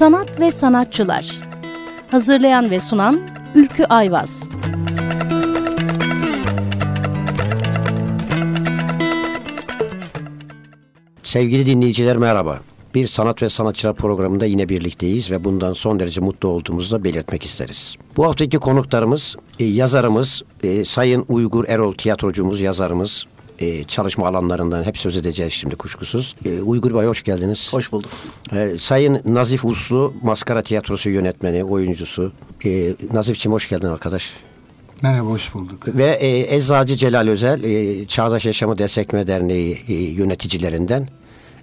Sanat ve Sanatçılar Hazırlayan ve sunan Ülkü Ayvaz Sevgili dinleyiciler merhaba. Bir sanat ve sanatçılar programında yine birlikteyiz ve bundan son derece mutlu olduğumuzu da belirtmek isteriz. Bu haftaki konuklarımız e, yazarımız e, Sayın Uygur Erol tiyatrocumuz, yazarımız, e, çalışma alanlarından hep söz edeceğiz şimdi kuşkusuz. E, Uygur Bey hoş geldiniz. Hoş bulduk. E, Sayın Nazif Uslu, maskara tiyatrosu yönetmeni, oyuncusu. E, Nazifçim hoş geldin arkadaş. Merhaba, hoş bulduk. Ve e, Eczacı Celal Özel, e, Çağdaş Yaşamı Destekleme Derneği e, yöneticilerinden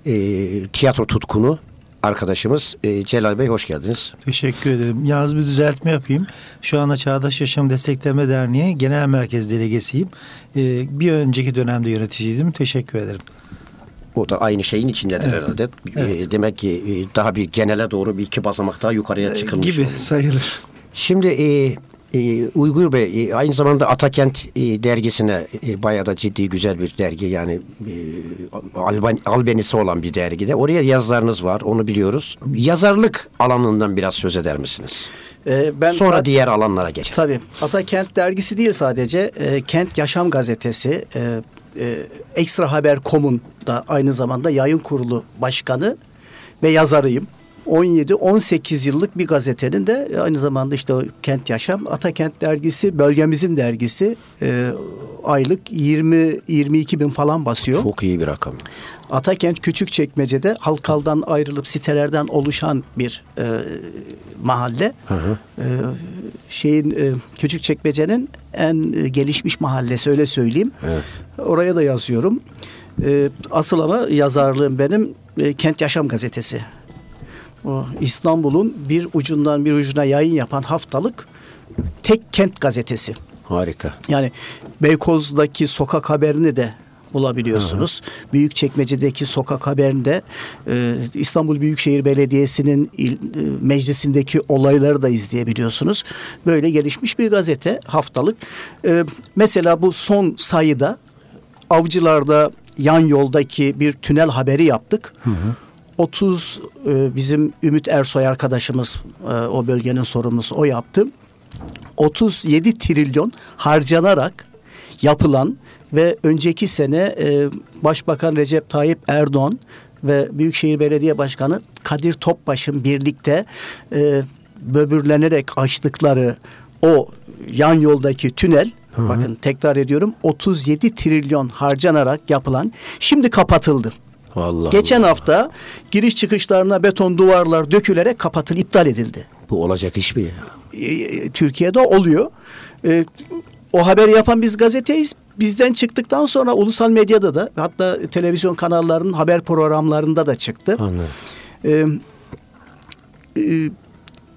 e, tiyatro tutkunu arkadaşımız e, Celal Bey hoş geldiniz. Teşekkür ederim. Yalnız bir düzeltme yapayım. Şu anda Çağdaş Yaşam Destekleme Derneği Genel Merkez Delegesiyim. Ee, bir önceki dönemde yöneticiydim. Teşekkür ederim. O da aynı şeyin içindedir Evet. herhalde. Evet. E, demek ki e, daha bir genele doğru bir iki basamak daha yukarıya çıkılmış. Gibi oluyor. sayılır. Şimdi e, e, Uygur Bey e, aynı zamanda Atakent e, dergisine e, bayağı da ciddi güzel bir dergi yani e, Alban, albenisi olan bir dergide. Oraya yazılarınız var onu biliyoruz. Yazarlık alanından biraz söz eder misiniz? Ee, ben Sonra diğer alanlara geçelim. Tabii. Atakent dergisi değil sadece. e, Kent Yaşam Gazetesi, e, e, Ekstra Haber.com'un da aynı zamanda yayın kurulu başkanı ve yazarıyım. 17-18 yıllık bir gazetenin de aynı zamanda işte o Kent Yaşam, Atakent dergisi bölgemizin dergisi e, aylık 20-22 bin falan basıyor. Çok iyi bir rakam. Atakent Küçükçekmece'de Halkal'dan ayrılıp sitelerden oluşan bir e, mahalle. E, şeyin e, Küçükçekmece'nin en e, gelişmiş mahallesi öyle söyleyeyim. Evet. Oraya da yazıyorum. E, asıl ama yazarlığım benim e, Kent Yaşam Gazetesi. O İstanbul'un bir ucundan bir ucuna yayın yapan haftalık tek kent gazetesi. Harika. Yani Beykoz'daki sokak haberini de bulabiliyorsunuz. Büyükçekmece'deki sokak haberinde e, İstanbul Büyükşehir Belediyesi'nin il, e, meclisindeki olayları da izleyebiliyorsunuz. Böyle gelişmiş bir gazete haftalık. E, mesela bu son sayıda avcılarda yan yoldaki bir tünel haberi yaptık. 30 e, bizim Ümit Ersoy arkadaşımız e, o bölgenin sorumlusu o yaptı. 37 trilyon harcanarak yapılan ve önceki sene e, Başbakan Recep Tayyip Erdoğan ve Büyükşehir Belediye Başkanı Kadir Topbaş'ın birlikte e, böbürlenerek açtıkları o yan yoldaki tünel bakın tekrar ediyorum 37 trilyon harcanarak yapılan şimdi kapatıldı. Vallahi Geçen hafta giriş çıkışlarına beton duvarlar dökülerek kapatıl iptal edildi. bu olacak iş mi ya? E, Türkiye'de oluyor. E, o haberi yapan biz gazeteyiz. Bizden çıktıktan sonra ulusal medyada da hatta televizyon kanallarının haber programlarında da çıktı. Anladım. E, e,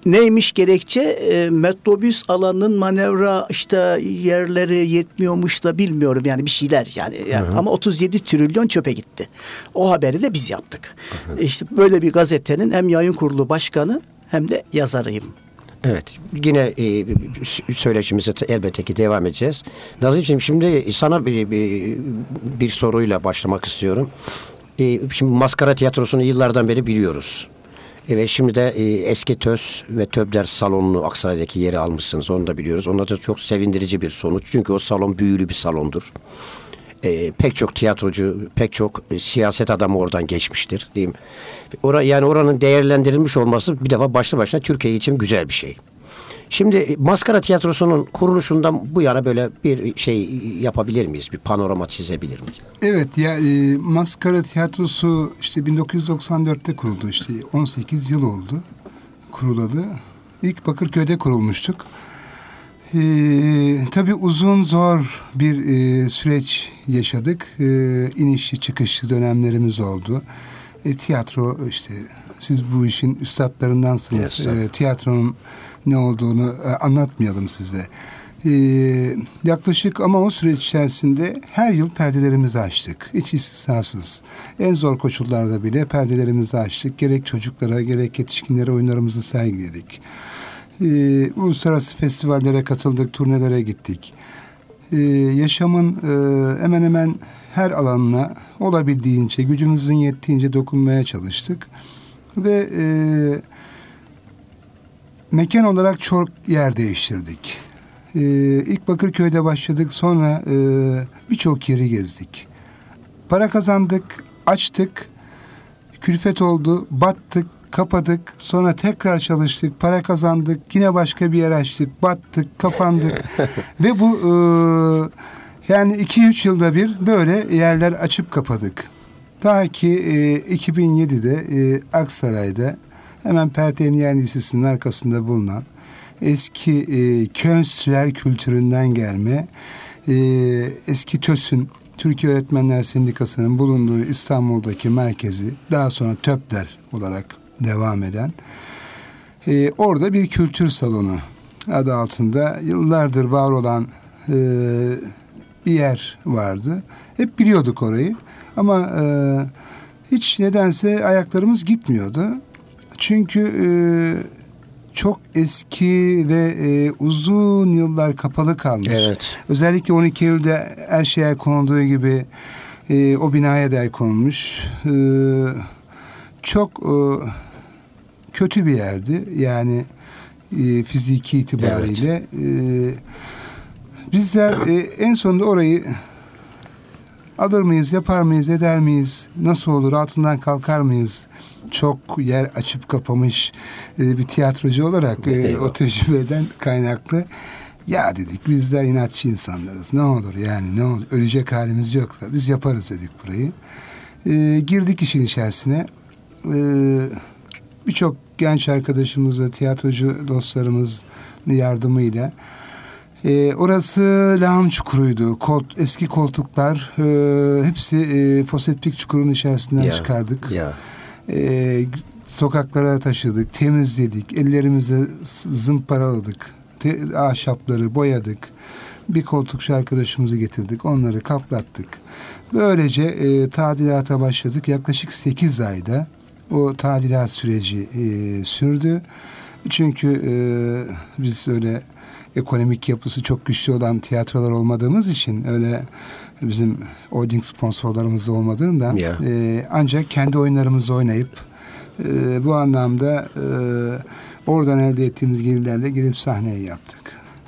neymiş gerekçe? E, metrobüs alanının manevra işte yerleri yetmiyormuş da bilmiyorum yani bir şeyler yani. Yani ama 37 trilyon çöpe gitti. O haberi de biz yaptık. İşte böyle bir gazetenin hem yayın kurulu başkanı hem de yazarıyım. Evet. Yine e, söyleşimize te- elbette ki devam edeceğiz. Nazif'ciğim şimdi sana bir, bir, bir soruyla başlamak istiyorum. E, şimdi maskara tiyatrosunu yıllardan beri biliyoruz. Evet şimdi de e, eski TÖS ve TÖBDER salonunu Aksaray'daki yeri almışsınız. Onu da biliyoruz. Onda da çok sevindirici bir sonuç. Çünkü o salon büyülü bir salondur. E, pek çok tiyatrocu, pek çok e, siyaset adamı oradan geçmiştir. Diyeyim. Ora, yani oranın değerlendirilmiş olması bir defa başlı başına Türkiye için güzel bir şey. Şimdi e, Maskara Tiyatrosu'nun kuruluşundan bu yana böyle bir şey yapabilir miyiz? Bir panorama çizebilir miyiz? Evet, ya e, Maskara Tiyatrosu işte 1994'te kuruldu. İşte 18 yıl oldu kurulalı. İlk Bakırköy'de kurulmuştuk. E, tabii uzun zor bir e, süreç yaşadık. E, inişli çıkışlı dönemlerimiz oldu. E, tiyatro işte siz bu işin üstadlarındansınız. Estağfurullah. E, tiyatronun ne olduğunu e, anlatmayalım size. E, yaklaşık ama o süreç içerisinde her yıl perdelerimizi açtık. Hiç istisnasız. En zor koşullarda bile perdelerimizi açtık. Gerek çocuklara gerek yetişkinlere oyunlarımızı sergiledik. E, uluslararası festivallere katıldık, turnelere gittik. E, yaşamın e, hemen hemen her alanına olabildiğince, gücümüzün yettiğince dokunmaya çalıştık. Ve e, mekan olarak çok yer değiştirdik. Ee, ilk Bakırköy'de başladık sonra e, birçok yeri gezdik. Para kazandık, açtık, külfet oldu, battık, kapadık. Sonra tekrar çalıştık, para kazandık, yine başka bir yer açtık, battık, kapandık. Ve bu e, yani iki üç yılda bir böyle yerler açıp kapadık. Ta ki e, 2007'de e, Aksaray'da hemen Pert Emniyet Lisesi'nin arkasında bulunan eski e, Könstler kültüründen gelme e, eski TÖS'ün Türkiye Öğretmenler Sendikası'nın bulunduğu İstanbul'daki merkezi daha sonra TÖP'ler olarak devam eden e, orada bir kültür salonu adı altında yıllardır var olan e, bir yer vardı. Hep biliyorduk orayı ama e, hiç nedense ayaklarımız gitmiyordu. Çünkü e, çok eski ve e, uzun yıllar kapalı kalmış. Evet. Özellikle 12 Eylül'de her şeye konulduğu gibi e, o binaya da el konulmuş. E, çok e, kötü bir yerdi. Yani e, fiziki itibariyle. E, bizler e, en sonunda orayı alır mıyız, yapar mıyız, eder miyiz, nasıl olur, altından kalkar mıyız? Çok yer açıp kapamış e, bir tiyatrocu olarak e, o tecrübeden kaynaklı ya dedik bizler inatçı insanlarız. Ne olur yani ne olur ölecek halimiz yok da biz yaparız dedik burayı. E, girdik işin içerisine. E, Birçok genç arkadaşımızla, tiyatrocu dostlarımız yardımıyla e, orası lağım çukuruydu. Kol, eski koltuklar e, hepsi e, foseptik çukurun içerisinden Ya, çıkardık. Ya. E, sokaklara taşıdık, temizledik, ellerimizle z- zımparaladık, te, ahşapları boyadık. Bir koltukçu arkadaşımızı getirdik, onları kaplattık. Böylece e, tadilata başladık. Yaklaşık 8 ayda o tadilat süreci e, sürdü. Çünkü e, biz öyle ekonomik yapısı çok güçlü olan tiyatrolar olmadığımız için öyle bizim holding sponsorlarımız da olmadığından Ya. e, ancak kendi oyunlarımızı oynayıp e, bu anlamda e, oradan elde ettiğimiz gelirlerle girip sahneye yaptık.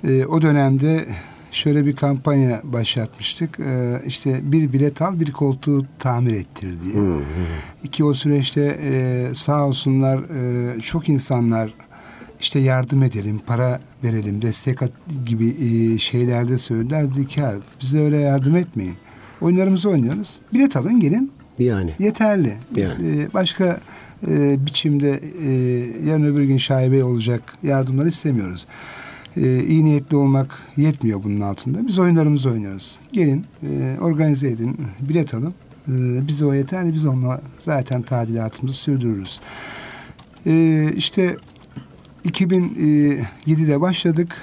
E, o dönemde şöyle bir kampanya başlatmıştık. E, işte bir bilet al bir koltuğu tamir ettir diye. Hı, hı. Ki o süreçte e, sağ olsunlar e, çok insanlar işte yardım edelim, para verelim, destek at gibi e, şeylerde söylediler. ki "Ya bize öyle yardım etmeyin. Oyunlarımızı oynuyoruz. Bilet alın gelin Yani. yeterli. Biz e, başka e, biçimde e, yarın öbür gün şaibe olacak yardımlar istemiyoruz. E, iyi niyetli olmak yetmiyor bunun altında. Biz oyunlarımızı oynuyoruz. Gelin e, organize edin, bilet alın. E, bize o yeterli. Biz onunla zaten tadilatımızı sürdürürüz. E, işte 2007'de başladık.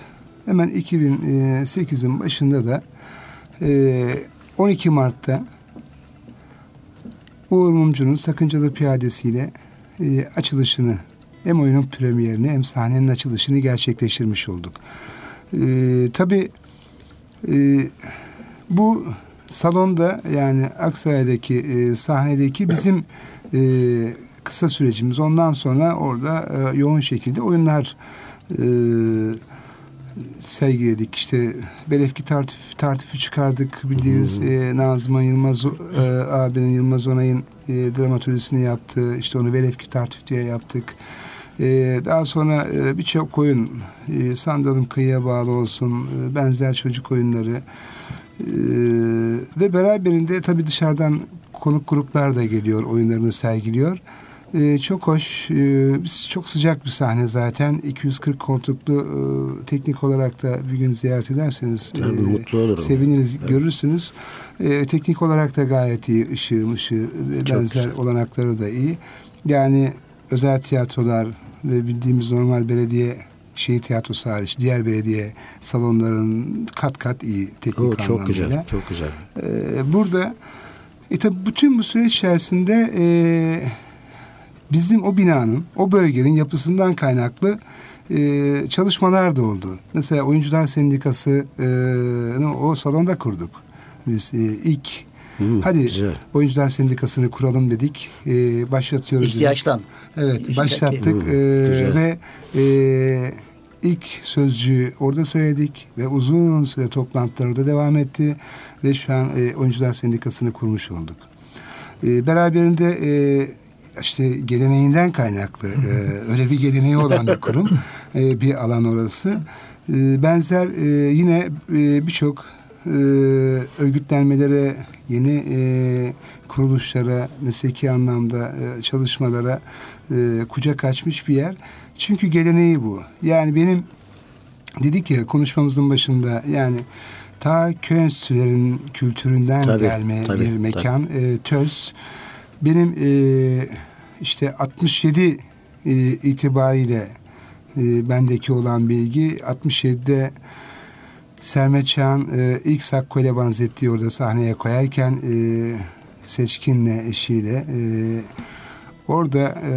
Hemen 2008'in başında da e, 12 Mart'ta Uğur Mumcu'nun Sakıncalı Piyadesi'yle e, açılışını hem oyunun premierini hem sahnenin açılışını gerçekleştirmiş olduk. E, tabii e, bu salonda yani Aksaray'daki e, sahnedeki bizim e, kısa sürecimiz. Ondan sonra orada e, yoğun şekilde oyunlar e, sergiledik. İşte Belefki tartif, tartifi çıkardık. Bildiğiniz e, Nazım Yılmaz e, abinin Yılmaz Onay'ın e, dramatürjisini yaptı. İşte onu Belefki tartif diye yaptık. E, daha sonra e, birçok oyun e, Sandalım Kıyıya Bağlı olsun e, benzer çocuk oyunları e, ve beraberinde tabii dışarıdan konuk gruplar da geliyor oyunlarını sergiliyor. Ee, çok hoş. Ee, çok sıcak bir sahne zaten. 240 koltuklu e, teknik olarak da bir gün ziyaret ederseniz Tabii, e, mutlu olurum. seviniriz, görürsünüz. E, teknik olarak da gayet iyi. Işığı, mışığı ve Çok benzer güzel. olanakları da iyi. Yani özel tiyatrolar ve bildiğimiz normal belediye şehir tiyatrosu hariç diğer belediye salonların kat kat iyi teknik O çok anlamıyla. güzel. Çok güzel. Ee, burada e tabi bütün bu süreç içerisinde e, bizim o binanın, o bölgenin yapısından kaynaklı e, çalışmalar da oldu. Mesela Oyuncular Sendikası e, o salonda kurduk. Biz e, ilk Hmm, Hadi güzel. oyuncular sendikasını kuralım dedik. E, başlatıyoruz. dedik. İhtiyaçtan. Evet İşteki. başlattık Hmm, Ee, ve e, ilk sözcüğü orada söyledik ve uzun süre toplantılar orada devam etti ve şu an e, oyuncular sendikasını kurmuş olduk. E, beraberinde e, işte geleneğinden kaynaklı e, öyle bir geleneği olan bir kurum e, bir alan orası. E, benzer e, yine e, birçok e, örgütlenmelere, yeni e, kuruluşlara, mesleki anlamda e, çalışmalara e, kucak açmış bir yer. Çünkü geleneği bu. Yani benim dedik ya konuşmamızın başında yani ta köy enstitülerin kültüründen Tabii, gelme tabii, bir mekan. E, TÖS benim e, işte 67 e, itibariyle e, bendeki olan bilgi 67'de Sermet Çağan e, ilk Sakko ile Vanzetti'yi orada sahneye koyarken e, Seçkin'le eşiyle e, orada e,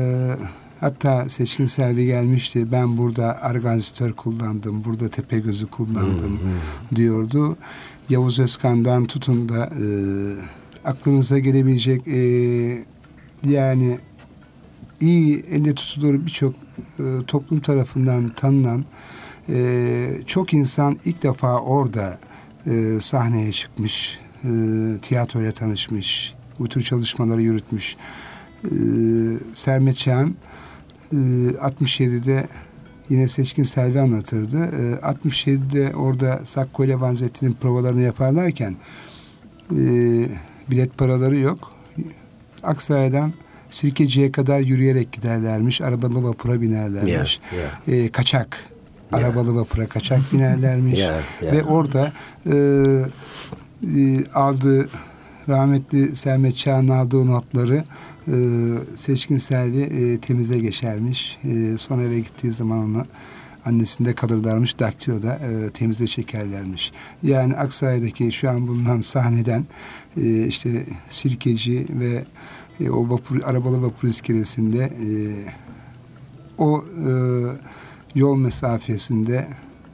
hatta Seçkin Selvi gelmişti ben burada arganzitör kullandım burada Tepegöz'ü kullandım diyordu. Yavuz Özkan'dan tutun da e, aklınıza gelebilecek e, yani iyi elle tutulur birçok e, toplum tarafından tanınan e, çok insan ilk defa orada e, sahneye çıkmış, e, tiyatroyla tanışmış, bu tür çalışmaları yürütmüş. E, Sermet Çağan e, 67'de yine Seçkin Selvi anlatırdı. E, 67'de orada Sakko ile Vanzetti'nin provalarını yaparlarken e, bilet paraları yok. Aksaray'dan Sirkeci'ye kadar yürüyerek giderlermiş. Arabalı vapura binerlermiş. Ya, E, kaçak. Arabalı vapura kaçak binerlermiş. Ya, ya. Ve orada e, e, aldığı rahmetli Sermet Çağ'ın aldığı notları e, Seçkin Selvi e, temize geçermiş. E, sonra eve gittiği zaman onu annesinde kalırlarmış. Daktilo'da e, temize çekerlermiş. Yani Aksaray'daki şu an bulunan sahneden e, işte Sirkeci ve e, o vapur, arabalı vapur iskelesinde e, o e, yol mesafesinde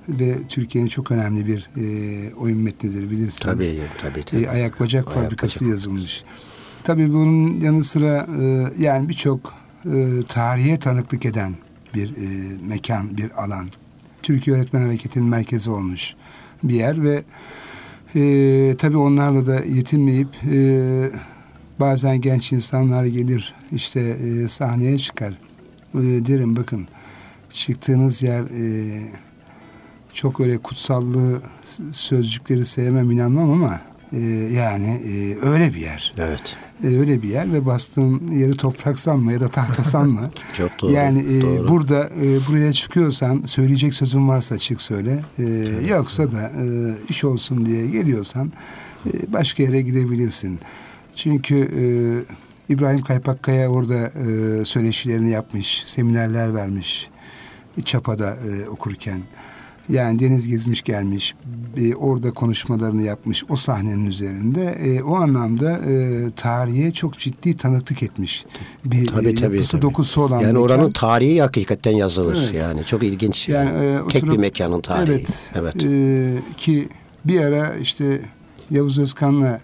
ve Türkiye'nin çok önemli bir e, oyun metnidir bilirsiniz. Tabii, tabii, tabii. E, ayak bacak Ayak fabrikası bacak. yazılmış. Tabii bunun yanı sıra e, yani birçok e, tarihe tanıklık eden bir e, mekan, bir alan. Türkiye Öğretmen Hareketi'nin merkezi olmuş bir yer ve e, tabii onlarla da yetinmeyip e, bazen genç insanlar gelir işte e, sahneye çıkar. E, derim bakın çıktığınız yer e, çok öyle kutsallığı s- sözcükleri sevmem inanmam ama e, yani e, öyle bir yer. Evet. E, öyle bir yer ve bastığın yeri toprak sanma ya da tahta sanma. Çok doğru, Yani e, doğru. burada e, buraya çıkıyorsan söyleyecek sözün varsa çık söyle. E, yoksa da e, iş olsun diye geliyorsan e, başka yere gidebilirsin. Çünkü e, İbrahim Kaypakkaya orada e, söyleşilerini yapmış, seminerler vermiş. Çapa'da e, okurken. Yani deniz gezmiş gelmiş, e, orada konuşmalarını yapmış o sahnenin üzerinde. E, o anlamda e, tarihe çok ciddi tanıklık etmiş. Bir Tabii e, tabii. yapısı tabii. dokusu olan Yani mekan. oranın tarihi hakikaten yazılır. Evet. Yani çok ilginç. Yani e, Tek bir oturup- mekanın tarihi. Evet. Evet. E, ki bir ara işte Yavuz Özkan'la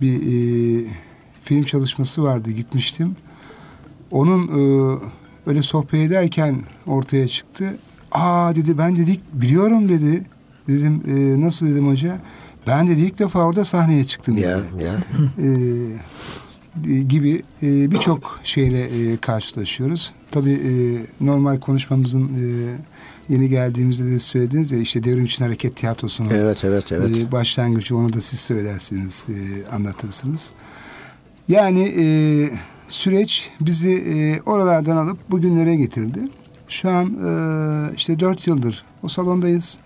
bir e, film çalışması vardı gitmiştim. Onun e, öyle sohbet ederken ortaya çıktı. Aa dedi ben dedik biliyorum dedi. Dedim e, nasıl dedim hoca? Ben dedi ilk defa orada sahneye çıktım ya, dedi. ya. E, gibi e, birçok şeyle e, karşılaşıyoruz. Tabii e, normal konuşmamızın e, yeni geldiğimizde de söylediniz ya işte Devrim için Hareket Tiyatrosu'nun Evet, evet, evet. e, başlangıcı onu da siz söylersiniz, e, anlatırsınız. Yani e, süreç bizi e, oralardan alıp bugünlere getirdi. Şu an e, işte dört yıldır o salondayız.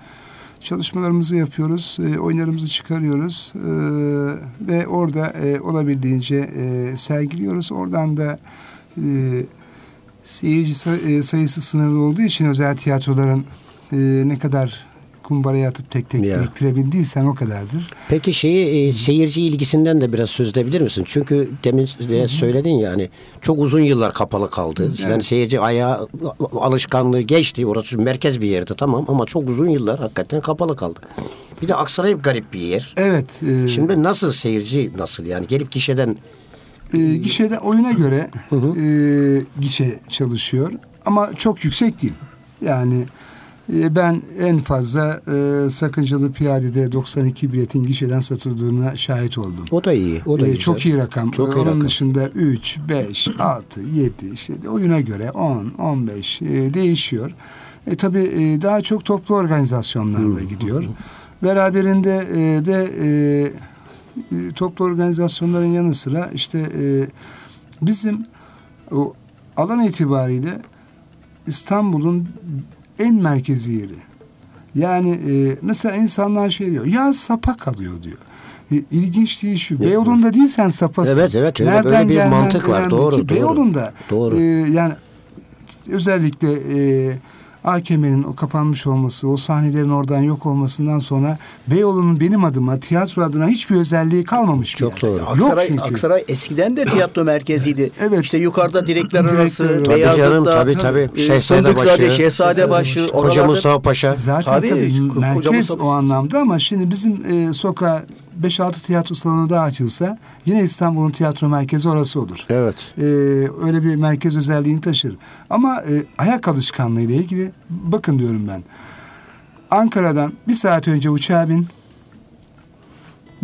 Çalışmalarımızı yapıyoruz, e, oyunlarımızı çıkarıyoruz e, ve orada e, olabildiğince e, sergiliyoruz. Oradan da e, seyirci e, sayısı sınırlı olduğu için özel tiyatroların e, ne kadar kumbaraya atıp tek tek Ya. biriktirebildiysen o kadardır. Peki şeyi e, seyirci ilgisinden de biraz söz edebilir misin? Çünkü demin de söyledin yani çok uzun yıllar kapalı kaldı. Yani seyirci ayağı alışkanlığı geçti. Orası merkez bir yerdi tamam ama çok uzun yıllar hakikaten kapalı kaldı. Bir de Aksaray garip bir yer. Evet. e, Şimdi nasıl seyirci nasıl yani gelip gişeden e, gişede oyuna göre e, gişe çalışıyor ama çok yüksek değil. Yani e, ben en fazla e, sakıncalı piyadede 92 biletin gişeden satıldığına şahit oldum. o da iyi. O da Ee, güzel. çok iyi rakam. Çok Ee, iyi Onun rakam. dışında 3, 5, 6, 7 işte oyuna göre 10, 15 e, değişiyor. E, tabii e, daha çok toplu organizasyonlarla gidiyor. Beraberinde e, de e, e, toplu organizasyonların yanı sıra işte e, bizim o alan itibariyle İstanbul'un en merkezi yeri. Yani e, mesela insanlar şey diyor, ya sapa kalıyor diyor. E, ilginç değil şu. Beyoğlu'nda değilsen sapasın. Evet, evet, öyle- Nereden böyle bir mantık var. Doğru, doğru. Beyoğlu'nda Doğru. e, yani özellikle e, AKM'nin o kapanmış olması, o sahnelerin oradan yok olmasından sonra Beyoğlu'nun benim adıma, tiyatro adına hiçbir özelliği kalmamış Çok yer. doğru. Yok Aksaray, çünkü. Aksaray eskiden de tiyatro merkeziydi. Evet. İşte yukarıda direkler arası. Tabii Beyazıt'ta, canım, tabii, tabii. e, Şehzadebaşı, Şehzadebaşı, Koca Mustafa Paşa. Zaten Tabii, tabii, merkez Mustafa- o anlamda ama şimdi bizim e, sokağa 5-6 tiyatro salonu daha açılsa yine İstanbul'un tiyatro merkezi orası olur. Evet. E, öyle bir merkez özelliğini taşır. Ama e, ayak alışkanlığı ile ilgili bakın diyorum ben. Ankara'dan bir saat önce uçağa bin.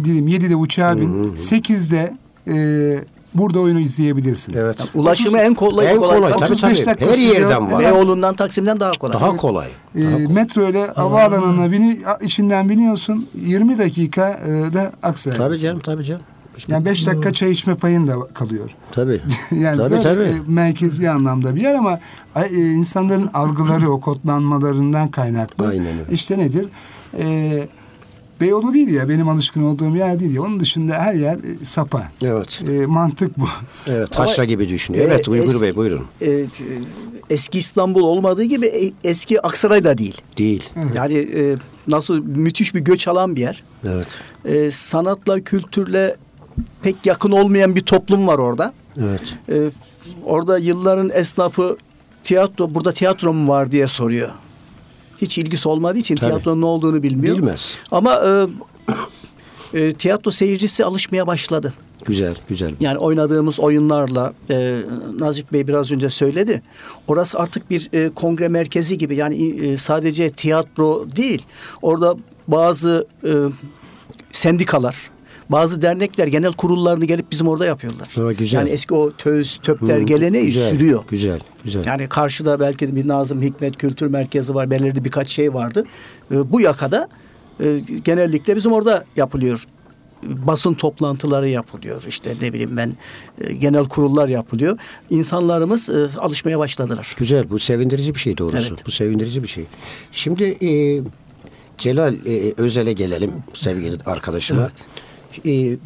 Diyelim 7'de uçağa bin. 8'de e, burada oyunu izleyebilirsin. Evet. Ulaşımı en kolay. En kolay, tabii 35 tabii. Her yerden var. Beyoğlu'ndan Taksim'den daha kolay. Daha kolay. E, metro ile havaalanına bini, içinden biniyorsun. 20 dakika e, da Aksaray. Tabii canım, tabii canım. Yani 5 dakika çay içme payın da kalıyor. Tabii. yani tabii böyle tabii. e, merkezi anlamda bir yer ama e, insanların algıları o kodlanmalarından kaynaklı. Aynen öyle. İşte nedir? E, Beyoğlu değil ya benim alışkın olduğum yer değil ya. Onun dışında her yer e, sapa. Evet. E, mantık bu. Evet, taşra Ama- gibi düşünüyor. E, Evet, Uygur Bey buyurun. Evet, eski İstanbul olmadığı gibi e, eski Aksaray da değil. Değil. Yani e, nasıl müthiş bir göç alan bir yer. Evet. E, sanatla, kültürle pek yakın olmayan bir toplum var orada. Evet. E, orada yılların esnafı tiyatro, burada tiyatro mu var diye soruyor. Hiç ilgisi olmadığı için Tabii. tiyatronun ne olduğunu bilmiyor. Bilmez. Ama e, e, tiyatro seyircisi alışmaya başladı. Güzel, güzel. Yani oynadığımız oyunlarla e, Nazif Bey biraz önce söyledi. Orası artık bir e, kongre merkezi gibi. Yani e, sadece tiyatro değil. Orada bazı e, sendikalar, bazı dernekler genel kurullarını gelip bizim orada yapıyorlar. Ha, güzel. Yani eski o töz, töpler Hı, geleneği güzel, sürüyor. Güzel, güzel. Yani karşıda belki bir Nazım Hikmet Kültür Merkezi var. Belirli birkaç şey vardı. E, bu yakada e, genellikle bizim orada yapılıyor. Basın toplantıları yapılıyor. İşte ne bileyim ben e, genel kurullar yapılıyor. İnsanlarımız e, alışmaya başladılar. Güzel, bu sevindirici bir şey doğrusu. Evet. Bu sevindirici bir şey. Şimdi e, Celal e, Özel'e gelelim sevgili arkadaşıma. E,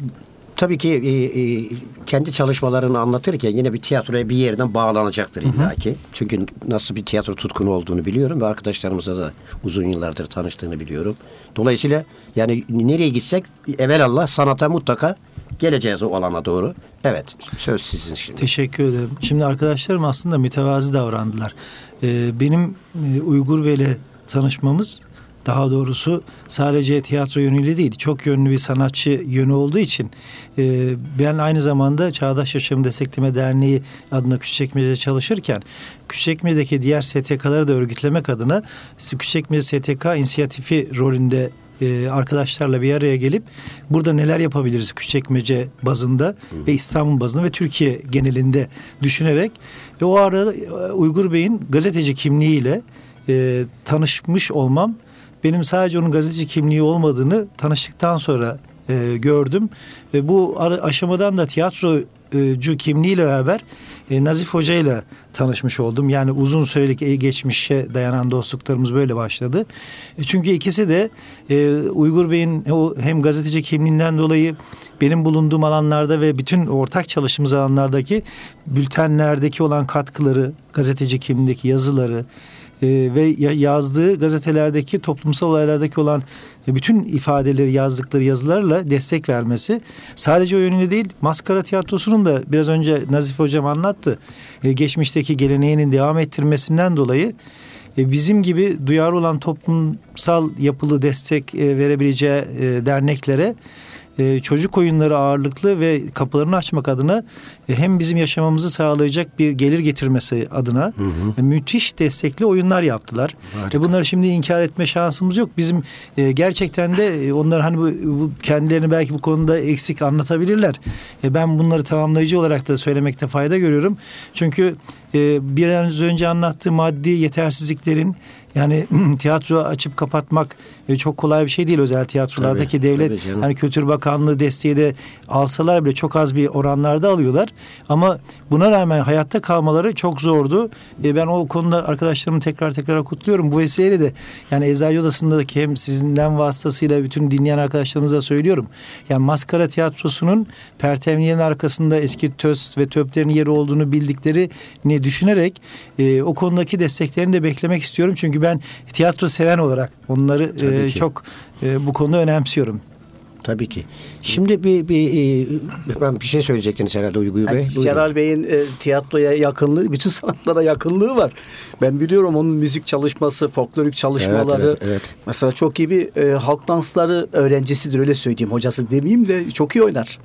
tabii ki e, e, kendi çalışmalarını anlatırken yine bir tiyatroya bir yerden bağlanacaktır illaki. Çünkü nasıl bir tiyatro tutkunu olduğunu biliyorum ve arkadaşlarımızla da uzun yıllardır tanıştığını biliyorum. Dolayısıyla yani nereye gitsek evelallah sanata mutlaka geleceğiz o alana doğru. Evet, söz sizin şimdi. Teşekkür ederim. Şimdi arkadaşlarım aslında mütevazi davrandılar. Ee, benim e, Uygur Bey'le tanışmamız daha doğrusu sadece tiyatro yönüyle değil çok yönlü bir sanatçı yönü olduğu için e, ben aynı zamanda Çağdaş Yaşam Destekleme Derneği adına Küçükçekmece'de çalışırken Küçükçekmece'deki diğer STK'ları da örgütlemek adına Küçükçekmece STK inisiyatifi rolünde e, arkadaşlarla bir araya gelip burada neler yapabiliriz Küçükçekmece bazında ve İstanbul bazında ve Türkiye genelinde düşünerek ve o arada e, Uygur Bey'in gazeteci kimliğiyle e, tanışmış olmam benim sadece onun gazeteci kimliği olmadığını tanıştıktan sonra e, gördüm. Ve bu aşamadan da tiyatrocu kimliğiyle beraber e, Nazif Hoca ile tanışmış oldum. Yani uzun sürelik e, geçmişe dayanan dostluklarımız böyle başladı. E, çünkü ikisi de e, Uygur Bey'in hem gazeteci kimliğinden dolayı benim bulunduğum alanlarda ve bütün ortak çalıştığımız alanlardaki bültenlerdeki olan katkıları, gazeteci kimliğindeki yazıları, e, ve yazdığı gazetelerdeki toplumsal olaylardaki olan bütün ifadeleri yazdıkları yazılarla destek vermesi sadece o yönüyle değil maskara tiyatrosunun da biraz önce Nazif hocam anlattı. E, geçmişteki geleneğinin devam ettirmesinden dolayı e, bizim gibi duyarlı olan toplumsal yapılı destek e, verebileceği e, derneklere e, çocuk oyunları ağırlıklı ve kapılarını açmak adına e, hem bizim yaşamamızı sağlayacak bir gelir getirmesi adına hı hı. E, müthiş destekli oyunlar yaptılar. Ve bunları şimdi inkar etme şansımız yok. Bizim gerçekten de onlar hani bu, bu kendilerini belki bu konuda eksik anlatabilirler. ben bunları tamamlayıcı olarak da söylemekte fayda görüyorum. Çünkü biraz önce anlattığı maddi yetersizliklerin yani tiyatro açıp kapatmak e, çok kolay bir şey değil özel tiyatrolardaki tabii, devlet tabii hani Kültür Bakanlığı desteği de alsalar bile çok az bir oranlarda alıyorlar. Ama buna rağmen hayatta kalmaları çok zordu. E, ben o konuda arkadaşlarımı tekrar tekrar kutluyorum. Bu vesileyle de yani Eczacı Odası'ndaki hem sizinden vasıtasıyla bütün dinleyen arkadaşlarımıza söylüyorum. Yani maskara tiyatrosunun pertevniyenin arkasında eski töz ve töplerin yeri olduğunu bildikleri ne düşünerek e, o konudaki desteklerini de beklemek istiyorum. Çünkü ben tiyatro seven olarak onları e, çok e, bu konuda önemsiyorum. Tabii ki. Şimdi bir, bir e, ben bir şey söyleyecektiniz herhalde Uygu Bey. Yani Celal Bey'in e, tiyatroya yakınlığı, bütün sanatlara yakınlığı var. Ben biliyorum onun müzik çalışması, folklorik çalışmaları. Evet, evet, evet. Mesela çok iyi bir e, halk dansları öğrencisidir öyle söyleyeyim. Hocası demeyeyim de çok iyi oynar.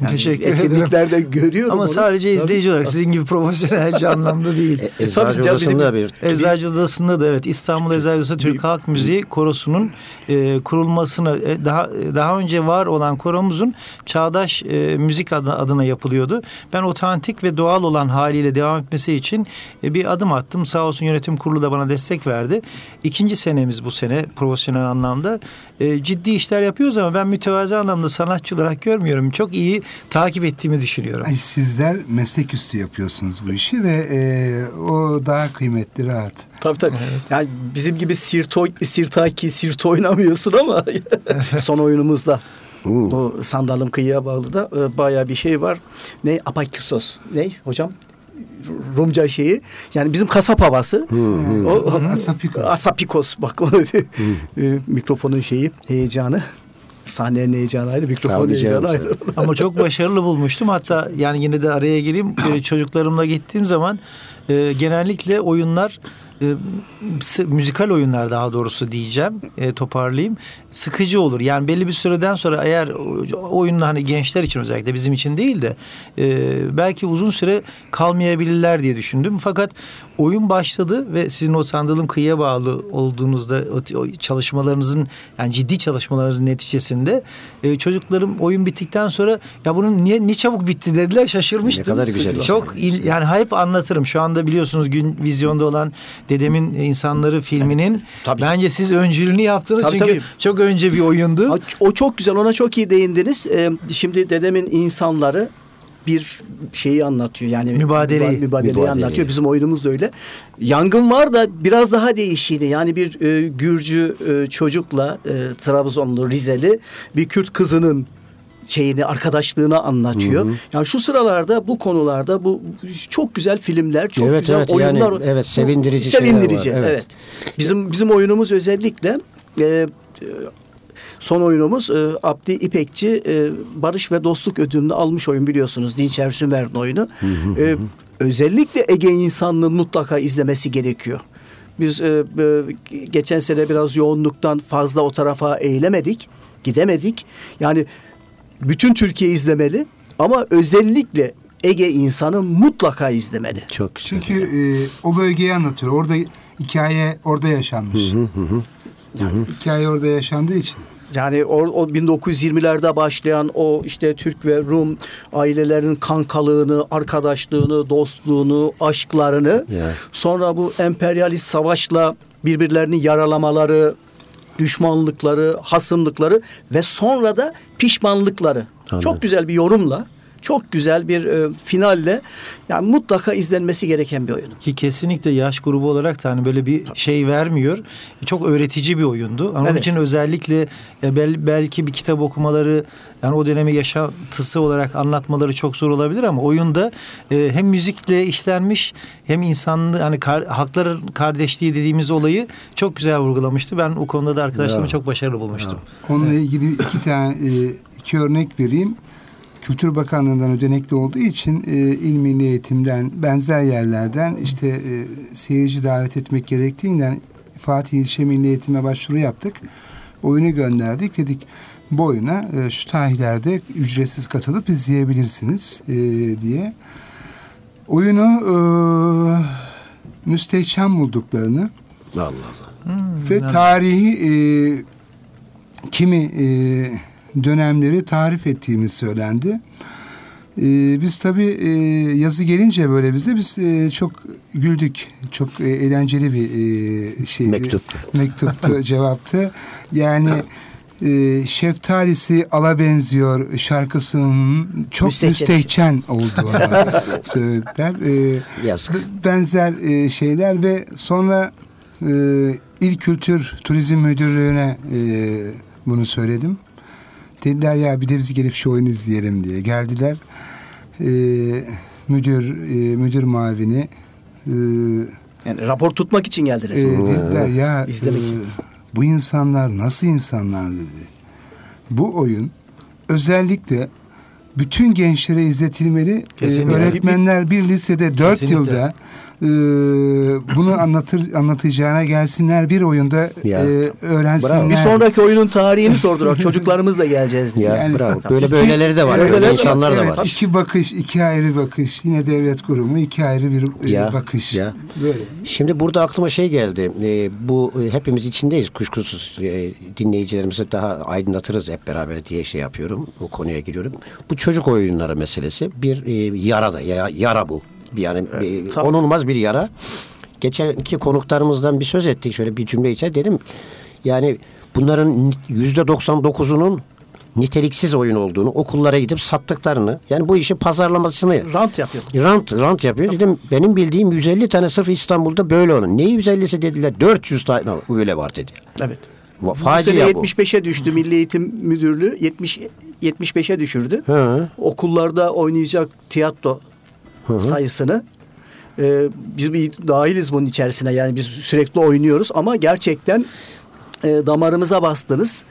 Yani Teşekkür etkinliklerde ederim. görüyorum Ama onu. sadece izleyici Tabii. olarak sizin gibi profesyonelce anlamda değil. E, Eczacı Odası'nda bir. Eczacı Odası'nda da evet İstanbul Eczacı Odası Türk Halk Müziği Korosu'nun e, kurulmasını e, daha daha önce var olan koromuzun çağdaş e, müzik adına, adına yapılıyordu. Ben otantik ve doğal olan haliyle devam etmesi için e, bir adım attım. Sağ olsun yönetim kurulu da bana destek verdi. İkinci senemiz bu sene profesyonel anlamda. E, ciddi işler yapıyoruz ama ben mütevazi anlamda sanatçı olarak görmüyorum. Çok iyi takip ettiğimi düşünüyorum. Ay, sizler meslek üstü yapıyorsunuz bu işi ve e, o daha kıymetli, rahat. Tabii tabii. Evet. Yani bizim gibi sirto, sirtaki, sirto oynamıyorsun ama son oyunumuzda. Bu sandalım kıyıya bağlı da e, bayağı bir şey var. Ne? Apakyusos. Ne hocam? Rumca şeyi. Yani bizim kasap havası. O, Asapikos. Asapikos. Bak o e, mikrofonun şeyi, heyecanı sahnenin heyecanı ayrı, mikrofon heyecanı ayrı. Ama çok başarılı bulmuştum. Hatta yani yine de araya gireyim. Çocuklarımla gittiğim zaman e, genellikle oyunlar e, müzikal oyunlar daha doğrusu diyeceğim e, toparlayayım sıkıcı olur yani belli bir süreden sonra eğer oyunla hani gençler için özellikle bizim için değil de e, belki uzun süre kalmayabilirler diye düşündüm fakat oyun başladı ve sizin o sandalın kıyıya bağlı olduğunuzda o, o çalışmalarınızın yani ciddi çalışmalarınızın neticesinde e, çocuklarım oyun bittikten sonra ya bunun niye ni çabuk bitti dediler şaşırmıştım. Ne kadar güzel. Çok il, yani hep anlatırım. Şu anda biliyorsunuz gün vizyonda olan Dedemin insanları filminin evet, tabii. bence siz öncülüğünü yaptınız tabii, çünkü tabii. çok önce bir oyundu. O çok güzel ona çok iyi değindiniz. Ee, şimdi Dedemin insanları bir şeyi anlatıyor. Yani mübadeleyi, mübadeleyi, mübadeleyi anlatıyor. Bizim oyunumuz da öyle. Yangın var da biraz daha değişiydi. Yani bir e, Gürcü e, çocukla e, Trabzonlu, Rizeli bir Kürt kızının şeyini arkadaşlığını anlatıyor. Hı hı. Yani şu sıralarda bu konularda bu çok güzel filmler, çok evet, güzel evet, oyunlar. Yani, evet, sevindirici. Sevindirici. Var, evet. evet. Bizim bizim oyunumuz özellikle e, Son oyunumuz e, Abdi İpekçi e, Barış ve Dostluk ödülünü almış oyun biliyorsunuz. Dinçer Sümer'in oyunu. Hı hı e, özellikle Ege insanlığının mutlaka izlemesi gerekiyor. Biz e, e, geçen sene biraz yoğunluktan fazla o tarafa eğilemedik, gidemedik. Yani bütün Türkiye izlemeli ama özellikle Ege insanı mutlaka izlemeli. Çok güzel. Çünkü e, o bölgeyi anlatıyor. Orada hikaye orada yaşanmış. Hı hı hı. Yani hikaye orada yaşandığı için. Yani o, o 1920'lerde başlayan o işte Türk ve Rum ailelerinin kankalığını, arkadaşlığını, dostluğunu, aşklarını yeah. sonra bu emperyalist savaşla birbirlerini yaralamaları, düşmanlıkları, hasımlıkları ve sonra da pişmanlıkları. Anladım. Çok güzel bir yorumla çok güzel bir e, finalle yani mutlaka izlenmesi gereken bir oyun. Ki kesinlikle yaş grubu olarak da hani böyle bir şey vermiyor. Çok öğretici bir oyundu. Onun Evet. için özellikle e, bel- belki bir kitap okumaları yani o dönemi yaşantısı olarak anlatmaları çok zor olabilir ama oyunda e, hem müzikle işlenmiş hem insanlığı hani kar, hakların kardeşliği dediğimiz olayı çok güzel vurgulamıştı. Ben o konuda da arkadaşlarımı Ya. çok başarılı bulmuştum. Onunla ilgili iki tane e, iki örnek vereyim. Kültür Bakanlığı'ndan ödenekli olduğu için e, İl Milli Eğitim'den benzer yerlerden işte e, seyirci davet etmek gerektiğinden Fatih İlçe Milli Eğitim'e başvuru yaptık. Oyunu gönderdik. Dedik bu oyuna e, şu tarihlerde ücretsiz katılıp izleyebilirsiniz e, diye. Oyunu e, müstehcen bulduklarını Allah Allah. Hmm, ve yani- tarihi e, kimi e, dönemleri tarif ettiğimiz söylendi. E, biz tabii e, yazı gelince böyle bize biz e, çok güldük. Çok e, eğlenceli bir e, şey. Mektuptu. Mektuptu, cevaptı. Yani e, şeftalisi ala benziyor şarkısının çok Müstehcen. müstehcen olduğunu söylediler. E, Yazık. benzer e, şeyler ve sonra e, İl Kültür Turizm Müdürlüğü'ne e, bunu söyledim. Dediler ya bir de biz gelip şu oyunu izleyelim diye. Geldiler. E, müdür e, müdür mavini e, Yani rapor tutmak için geldiler. e, dediler ya İzlemek e, için. bu insanlar nasıl insanlar dedi. Bu oyun özellikle bütün gençlere izletilmeli. E, Kesinlikle. öğretmenler bir lisede dört Kesinlikle. yılda e, bunu anlatır anlatacağına gelsinler bir oyunda Ya. e, öğrensinler. Bravo. Bir sonraki oyunun tarihini sordular. Çocuklarımızla geleceğiz diye. Ya Yani- bravo. Böyle İki- böyleleri de var. Öyleleri Böyle insanlar da Evet, var. iki bakış, iki ayrı bakış. Yine devlet kurumu, iki ayrı bir e, Ya, bakış. ya. Böyle. Şimdi burada aklıma şey geldi. Ee, bu e, hepimiz içindeyiz kuşkusuz. E, dinleyicilerimizi daha aydınlatırız hep beraber diye şey yapıyorum. O konuya giriyorum. Bu çocuk oyunları meselesi bir e, yara da ya- yara bu. Bir Yani e, tabii. onulmaz bir yara. Geçenki konuklarımızdan bir söz ettik şöyle bir cümle içer dedim. Yani bunların yüzde 99'unun niteliksiz oyun olduğunu, okullara gidip sattıklarını, yani bu işi pazarlamasını Rant yapıyor. Rant, rant yapıyor. Dedim benim bildiğim 150 tane sırf İstanbul'da böyle onun. Ne 150'si dediler? 400 tane öyle var dedi. Evet. Facia bu. 75'e düştü Milli Eğitim Müdürlüğü 70 75'e düşürdü. Hı. Okullarda oynayacak tiyatro sayısını e, biz bir dahiliz bunun içerisine yani biz sürekli oynuyoruz ama gerçekten e, damarımıza bastınız.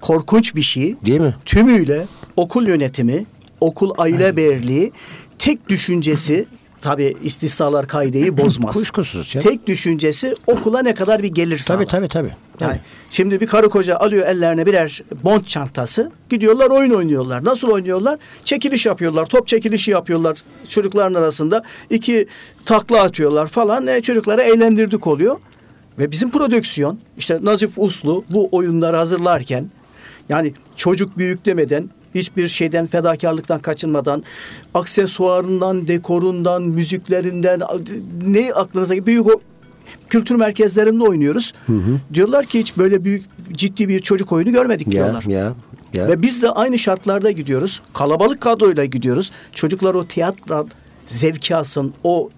Korkunç bir şey. Değil mi? Tümüyle okul yönetimi, okul aile birliği tek düşüncesi tabi istisnalar kaideyi bozmaz. Kuşkusuz ya. Tek düşüncesi okula ne kadar bir gelir sağlar. Tabii tabii tabii. Yani şimdi bir karı koca alıyor ellerine birer bond çantası. Gidiyorlar oyun oynuyorlar. Nasıl oynuyorlar? Çekiliş yapıyorlar. Top çekilişi yapıyorlar çocukların arasında. iki takla atıyorlar falan. E, çocukları eğlendirdik oluyor. Ve bizim prodüksiyon işte Nazif Uslu bu oyunları hazırlarken yani çocuk büyük demeden hiçbir şeyden fedakarlıktan kaçınmadan aksesuarından, dekorundan, müziklerinden ne aklınıza büyük o kültür merkezlerinde oynuyoruz. Diyorlar ki hiç böyle büyük ciddi bir çocuk oyunu görmedik Ya, diyorlar. ya, ya. Ve biz de aynı şartlarda gidiyoruz. Kalabalık kadroyla gidiyoruz. Çocuklar o tiyatro zevki alsın, o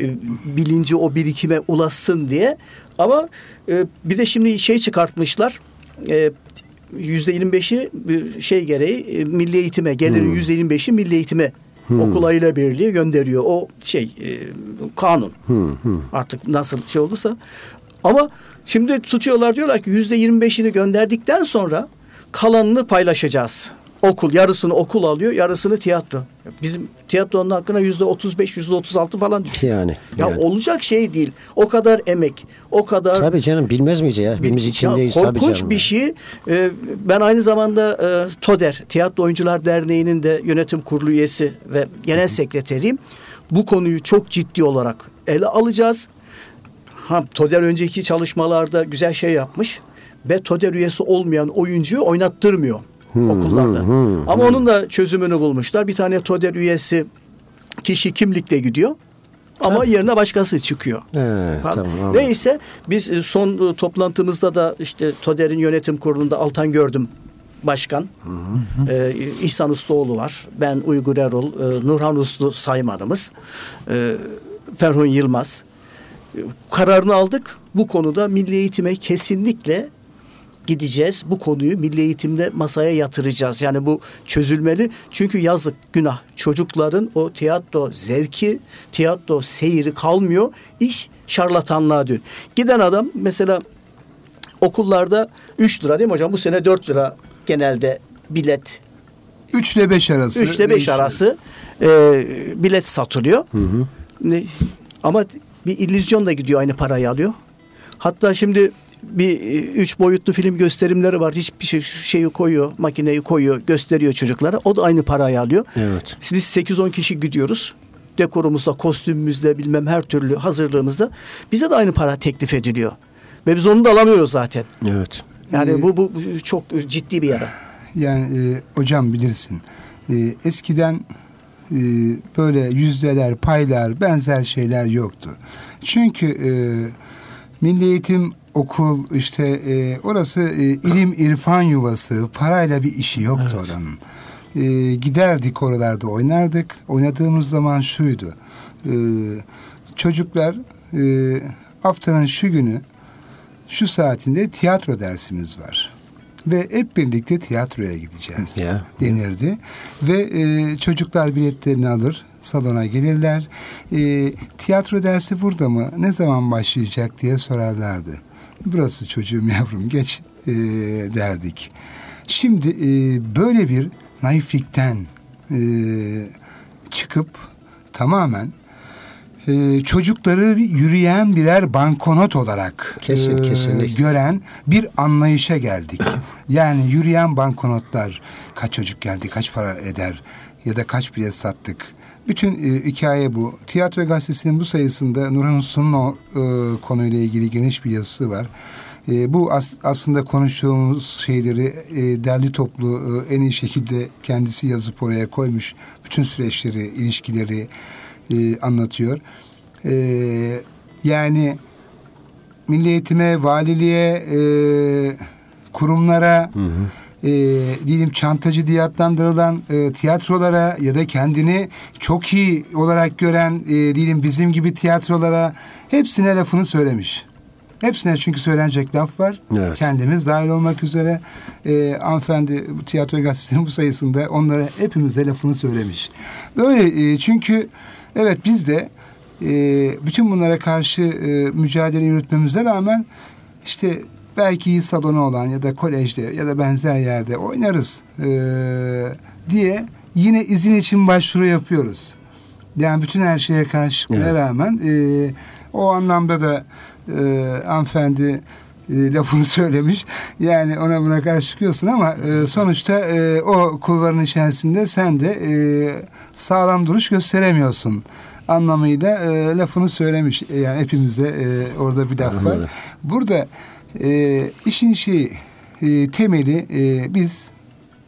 e, bilinci, o birikime ulaşsın diye. Ama e, bir de şimdi şey çıkartmışlar. E, Yüzde 25'i bir şey gereği e, milli eğitime, gelirin yüzde 25'i milli eğitime okul aile birliği gönderiyor. O şey e, kanun. Artık nasıl şey olursa. Ama şimdi tutuyorlar diyorlar ki yüzde 25'ini gönderdikten sonra kalanını paylaşacağız. Okul yarısını okul alıyor, yarısını tiyatro. Bizim tiyatronun hakkına yüzde 35, yüzde 36 falan düşüyor. Yani, Ya yani. olacak şey değil. O kadar emek, o kadar Tabii canım bilmez miyiz ya? Ya içindeyiz tabii korkunç canım. bir şey. Ee, ben aynı zamanda e, TODER, Tiyatro Oyuncular Derneği'nin de yönetim kurulu üyesi ve genel sekreteriyim. Bu konuyu çok ciddi olarak ele alacağız. Ha, TODER önceki çalışmalarda güzel şey yapmış ve TODER üyesi olmayan oyuncuyu oynattırmıyor okullarda. Ama onun da çözümünü bulmuşlar. Bir tane TODER üyesi kişi kimlikle gidiyor. Ama yerine başkası çıkıyor. Falan. tamam, anladım. Neyse biz e, son e, toplantımızda da işte TODER'in yönetim kurulunda Altan gördüm başkan. E, İhsan Ustaoğlu var. Ben Uygur Erol, e, Nurhan Uslu saymanımız. E, Ferhun Yılmaz. E, kararını aldık. Bu konuda milli eğitime kesinlikle gideceğiz. Bu konuyu milli eğitimde masaya yatıracağız. Yani bu çözülmeli. Çünkü yazık günah. Çocukların o tiyatro zevki, tiyatro seyri kalmıyor. İş şarlatanlığa dön. Giden adam mesela okullarda 3 lira değil mi hocam? Bu sene 4 lira genelde bilet 3 ile 5 arası. 3 ile 5 değişiyor. arası e, bilet satılıyor. Ne, ama bir illüzyon da gidiyor aynı parayı alıyor. Hatta şimdi bir e, üç boyutlu film gösterimleri var. Hiçbir şey, şeyi koyuyor, makineyi koyuyor, gösteriyor çocuklara. O da aynı parayı alıyor. Evet. Biz 8-10 kişi gidiyoruz. Dekorumuzla, kostümümüzle bilmem her türlü hazırlığımızda bize de aynı para teklif ediliyor. Ve biz onu da alamıyoruz zaten. Evet. Yani Ee, bu, bu, bu çok ciddi bir yara. Yani e, hocam bilirsin. E, eskiden e, böyle yüzdeler, paylar, benzer şeyler yoktu. Çünkü e, Milli Eğitim okul işte e, orası e, ilim irfan yuvası parayla bir işi yoktu Evet. oranın. E, giderdik oralarda oynardık. Oynadığımız zaman şuydu. E, çocuklar e, haftanın şu günü şu saatinde tiyatro dersimiz var. Ve hep birlikte tiyatroya gideceğiz Ya. denirdi. Ve e, çocuklar biletlerini alır, salona gelirler. E, tiyatro dersi burada mı? Ne zaman başlayacak diye sorarlardı. Burası çocuğum yavrum geç e, derdik. Şimdi e, böyle bir naiflikten e, çıkıp tamamen e, çocukları yürüyen birer bankonot olarak Kesin, e, kesinlikle. gören bir anlayışa geldik. Yani yürüyen banknotlar kaç çocuk geldi, kaç para eder ya da kaç bilet sattık. Bütün e, hikaye bu. Tiyatro gazetesinin bu sayısında Nurhan Uslu'nun o e, konuyla ilgili geniş bir yazısı var. E, bu as- aslında konuştuğumuz şeyleri e, derli toplu e, en iyi şekilde kendisi yazıp oraya koymuş. Bütün süreçleri, ilişkileri e, anlatıyor. E, yani milli eğitime, valiliğe, e, kurumlara, e, diyelim çantacı diye adlandırılan e, tiyatrolara ya da kendini çok iyi olarak gören e, diyelim bizim gibi tiyatrolara hepsine lafını söylemiş. Hepsine çünkü söylenecek laf var. Evet. Kendimiz dahil olmak üzere e, hanımefendi bu tiyatro gazetesinin bu sayısında onlara hepimize lafını söylemiş. Böyle e, çünkü evet biz de e, bütün bunlara karşı e, mücadele yürütmemize rağmen işte belki salonu olan ya da kolejde ya da benzer yerde oynarız e, diye yine izin için başvuru yapıyoruz. Yani bütün her şeye karşı Evet. rağmen e, o anlamda da e, hanımefendi e, lafını söylemiş. Yani ona buna karşı çıkıyorsun ama e, sonuçta e, o kulvarın içerisinde sen de e, sağlam duruş gösteremiyorsun anlamıyla e, lafını söylemiş. E, Yani hepimizde e, orada bir laf var. Burada e, işin şeyi e, temeli e, biz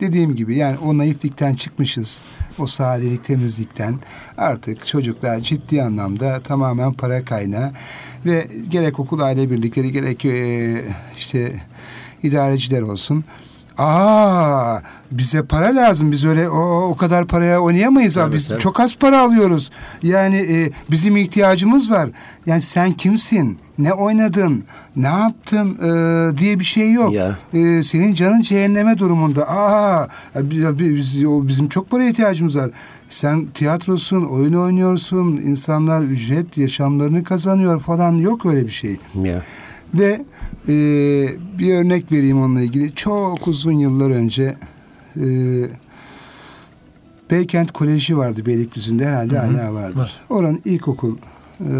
dediğim gibi yani o naiflikten çıkmışız. O sadelik, temizlikten artık çocuklar ciddi anlamda tamamen para kaynağı ve gerek okul aile birlikleri gerek e, işte idareciler olsun. Aa bize para lazım. Biz öyle o, o kadar paraya oynayamayız abi. Tabii, Biz tabii. çok az para alıyoruz. Yani e, bizim ihtiyacımız var. Yani sen kimsin? Ne oynadın? Ne yaptın? e, diye bir şey yok. Ya. E, senin canın cehenneme durumunda. Aa biz- o bizim çok para ihtiyacımız var. Sen tiyatrosun, oyun oynuyorsun, insanlar ücret yaşamlarını kazanıyor falan yok öyle bir şey. Ya. Ve e, bir örnek vereyim onunla ilgili. Çok uzun yıllar önce e, Beykent Koleji vardı Beylikdüzü'nde herhalde Hı hı, hala vardır. var. Oranın ilkokul e,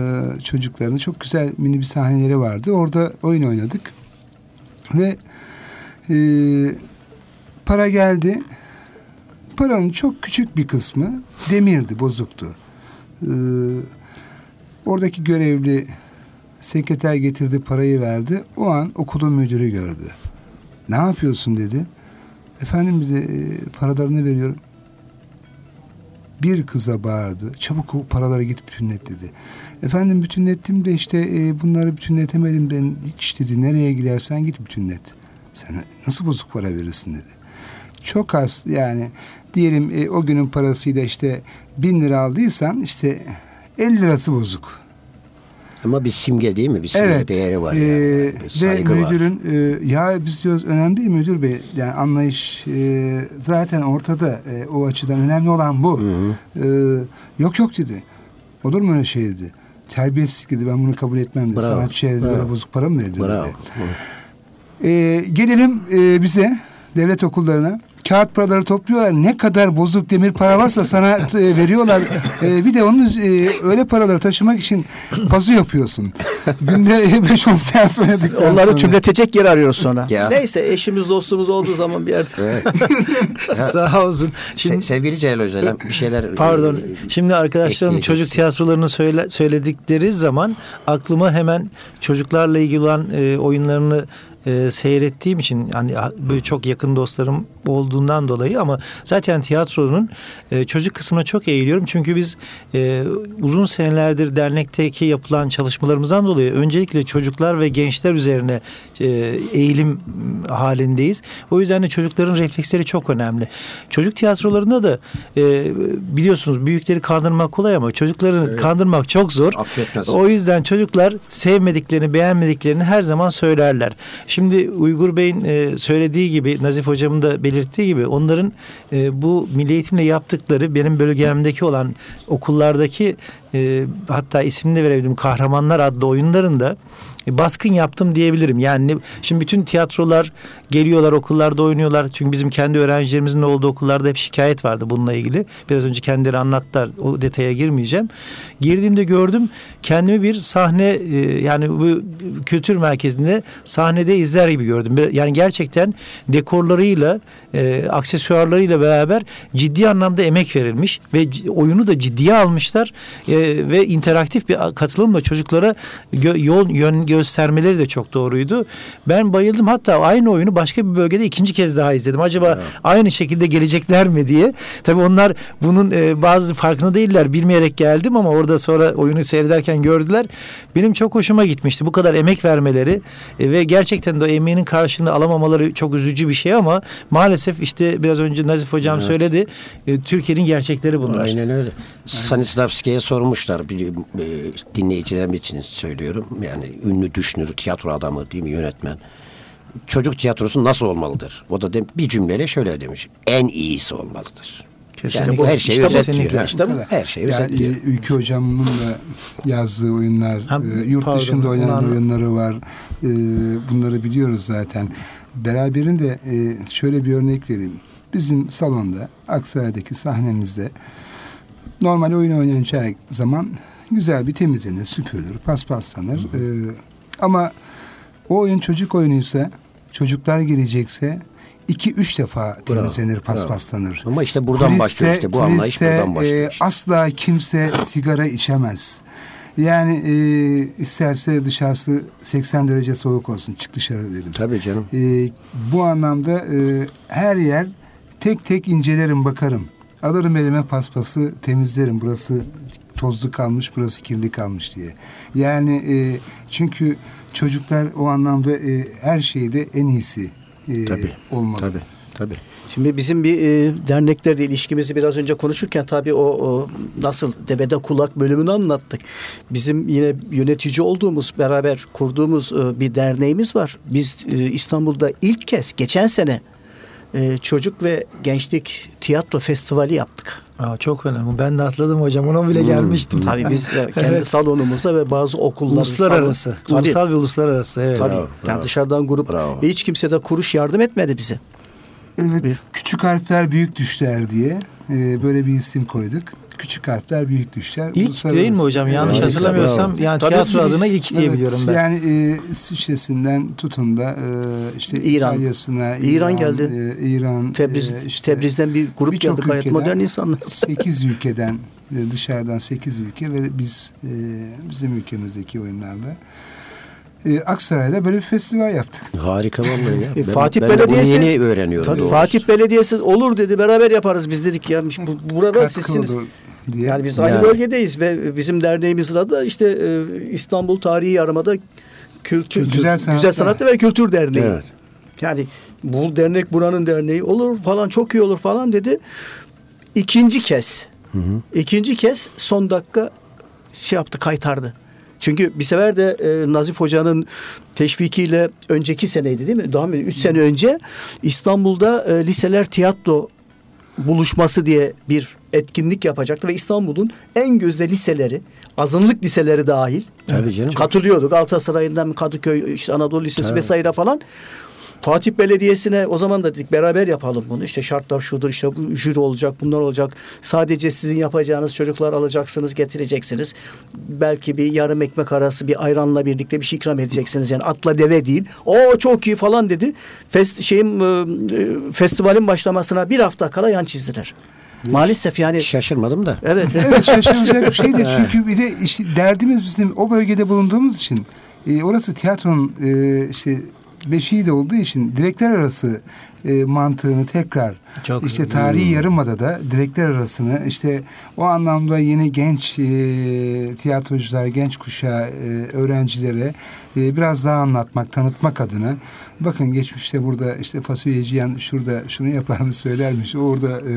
çocuklarının çok güzel mini bir sahneleri vardı. Orada oyun oynadık. Ve e, para geldi. Paranın çok küçük bir kısmı demirdi, bozuktu. E, oradaki görevli sekreter getirdi parayı verdi. O an okulun müdürü gördü. Ne yapıyorsun dedi. Efendim dedi "e, paralarını veriyorum. Bir kıza bağırdı. Çabuk o paraları git bütünlet dedi. Efendim bütünlettim de işte e, bunları bütünletemedim ben hiç dedi. Nereye gidersen git bütünlet. Sen nasıl bozuk para verirsin dedi. çok az yani diyelim e, o günün parasıyla işte bin lira aldıysan işte 50 lirası bozuk. Ama bir simge değil mi? Bir simge Evet. değeri var. Ee, yani. Bir ve saygı var. müdürün e, ya biz diyoruz önemli değil müdür bey. Yani anlayış e, zaten ortada. E, o açıdan önemli olan bu. E, yok yok dedi. Olur mu öyle şey dedi. Terbiyesizlik dedi. Ben bunu kabul etmem dedi. Bravo, Sanatçıya dedi, bravo. bozuk para mı verilir Bravo. dedi. E, gelelim e, bize devlet okullarına. Kağıt paraları topluyorlar. Ne kadar bozuk demir para varsa sana e, veriyorlar. E, bir de onun e, öyle paraları taşımak için pazı yapıyorsun. Günde 5-10 seans oynadıktan Onları sonra. tümletecek yer arıyoruz sonra. Ya. Neyse eşimiz dostumuz olduğu zaman bir yerde. Evet. Sağ olsun. Se- sevgili Celal Özel'e bir şeyler... Pardon. e, Şimdi arkadaşlarım çocuk tiyatrolarını söyle, söyledikleri zaman aklıma hemen çocuklarla ilgili olan e, oyunlarını e, seyrettiğim için hani böyle çok yakın dostlarım olduğundan dolayı ama zaten tiyatronun e, çocuk kısmına çok eğiliyorum. Çünkü biz e, uzun senelerdir dernekteki yapılan çalışmalarımızdan dolayı öncelikle çocuklar ve gençler üzerine e, eğilim halindeyiz. O yüzden de çocukların refleksleri çok önemli. Çocuk tiyatrolarında da e, biliyorsunuz büyükleri kandırmak kolay ama çocukları kandırmak çok zor. Affetmez. O yüzden çocuklar sevmediklerini, beğenmediklerini her zaman söylerler. Şimdi Uygur Bey'in e, söylediği gibi, Nazif Hocam'ın da belirttiği gibi onların e, bu milli eğitimle yaptıkları benim bölgemdeki olan okullardaki e, hatta ismini de verebilirim Kahramanlar adlı oyunlarında e, baskın yaptım diyebilirim. Yani ne- şimdi bütün tiyatrolar geliyorlar okullarda oynuyorlar. Çünkü bizim kendi öğrencilerimizin olduğu okullarda hep şikayet vardı bununla ilgili. Biraz önce kendileri anlattılar. O detaya girmeyeceğim. Girdiğimde gördüm kendimi bir sahne e, yani bu kültür merkezinde sahnede izler gibi gördüm. Yani gerçekten dekorlarıyla e, aksesuarlarıyla beraber ciddi anlamda emek verilmiş ve oyunu da ciddiye almışlar E, ve interaktif bir katılımla çocuklara gö- yol yön göstermeleri de çok doğruydu. Ben bayıldım hatta aynı oyunu başka bir bölgede ikinci kez daha izledim. Acaba aynı şekilde gelecekler mi diye. Tabii onlar bunun e, bazı farkında değiller. Bilmeyerek geldim ama orada sonra oyunu seyrederken gördüler. Benim çok hoşuma gitmişti. Bu kadar emek vermeleri e, ve gerçekten de emeğinin karşılığını alamamaları çok üzücü bir şey ama maalesef işte biraz önce Nazif hocam söyledi. e, Türkiye'nin gerçekleri bunlar. Aynen öyle. Stanislavski'ye sormuşlar bir e, dinleyicilerim için söylüyorum. Yani ünlü düşünür, tiyatro adamı değil mi yönetmen. Çocuk tiyatrosu nasıl olmalıdır? O da de, bir cümleyle şöyle demiş. En iyisi olmalıdır. Kesinlikle. Yani Bu- her şeyi işte özetliyor. İşte bu. Her şeyi Yani, özetliyor. e, Ülke Hocam'ın da yazdığı oyunlar, Ha, e, yurt pardon, dışında oynanan onu- oyunları var. E, bunları biliyoruz zaten. Beraberinde e, şöyle bir örnek vereyim. Bizim salonda, Aksaray'daki sahnemizde normal oyun oynanacağı zaman güzel bir temizlenir, süpürülür, paspaslanır. E, ama o oyun çocuk oyunuysa, çocuklar gelecekse iki üç defa temizlenir, paspaslanır. Ama işte buradan başlıyor işte. Bu anlayış kuliste, buradan başlıyor. e, asla kimse sigara içemez. Yani e, isterse dışarısı 80 derece soğuk olsun çık dışarı deriz. Tabii canım. E, bu anlamda e, her yer tek tek incelerim bakarım. Alırım elime paspası temizlerim. Burası tozlu kalmış, burası kirli kalmış diye. Yani e, çünkü çocuklar o anlamda e, her şeyde en iyisi e, Tabii. olmalı. Tabii. Tabii. Şimdi bizim bir e, derneklerle ilişkimizi biraz önce konuşurken tabii o, o nasıl devede kulak bölümünü anlattık. Bizim yine yönetici olduğumuz, beraber kurduğumuz e, bir derneğimiz var. Biz e, İstanbul'da ilk kez geçen sene e, çocuk ve gençlik tiyatro festivali yaptık. Aa, çok önemli. Ben de atladım hocam. Ona bile gelmiştim. Tabii biz de kendi Evet. salonumuza ve bazı okullar Uluslararası. Tabii. Ulusal ve uluslararası. Evet. Tabii. Bravo, Yani bravo. dışarıdan grup Bravo. ve hiç kimse de kuruş yardım etmedi bize. Evet, Bir- küçük harfler büyük düşler diye e, böyle bir isim koyduk. Küçük harfler büyük düşler. İlk Uluslararası- değil mi hocam? Yanlış Evet, hatırlamıyorsam yani Tabii tiyatro ki adına ilk diye Evet, biliyorum ben. Yani e, İsviçre'sinden tutun da e, işte İran. İtalya'sına, İran geldi. e, İran, Tebriz, e, işte Tebriz'den bir grup birçok geldi gayet ülkeden modern insanlar. 8 ülkeden e, dışarıdan 8 ülke ve biz e, bizim ülkemizdeki oyunlarla e, Aksaray'da böyle bir festival yaptık. Harika vallahi ya. E, Ben- Fatih ben Belediyesi- yeni öğreniyorum. Tabii doğrusu. Fatih Belediyesi olur dedi beraber yaparız biz dedik ya bu, burada Katkı sizsiniz. diye. Yani biz aynı Yani. bölgedeyiz ve bizim derneğimizin adı işte e, İstanbul Tarihi Yarımada Kültür, Güzel Sanatlar. Sanatlar ve Kültür Derneği. Evet. Yani Bu dernek buranın derneği olur falan çok iyi olur falan dedi. İkinci kez. ikinci kez son dakika şey yaptı kaytardı. Çünkü bir sefer de e, Nazif Hoca'nın teşvikiyle önceki seneydi değil mi? Daha mı? Üç sene önce İstanbul'da e, liseler tiyatro buluşması diye bir etkinlik yapacaktı ve İstanbul'un en gözde liseleri, azınlık liseleri dahil Tabii canım. katılıyorduk. Galatasaray'dan Kadıköy, işte Anadolu Lisesi vesaire falan. Fatih Belediyesi'ne o zaman da dedik beraber yapalım bunu. İşte şartlar şudur işte bu jüri olacak bunlar olacak. Sadece sizin yapacağınız çocuklar alacaksınız getireceksiniz. Belki bir yarım ekmek arası bir ayranla birlikte bir şey ikram edeceksiniz. Yani atla deve değil. O çok iyi falan dedi. Fest, şeyin, e, e, festivalin başlamasına bir hafta kala yan çizdiler. Maalesef yani Şaşırmadım da. evet. Evet şaşıracak bir şey de çünkü bir de işte derdimiz bizim o bölgede bulunduğumuz için e, orası tiyatronun e, işte beşiği de olduğu için direkler arası e, mantığını tekrar Çok işte tarihi yarımadada direkler arasını işte o anlamda yeni genç e, tiyatrocular, genç kuşağı e, öğrencilere e, biraz daha anlatmak, tanıtmak adına bakın geçmişte burada işte fasulyeciyan şurada şunu yaparmış söylermiş orada e,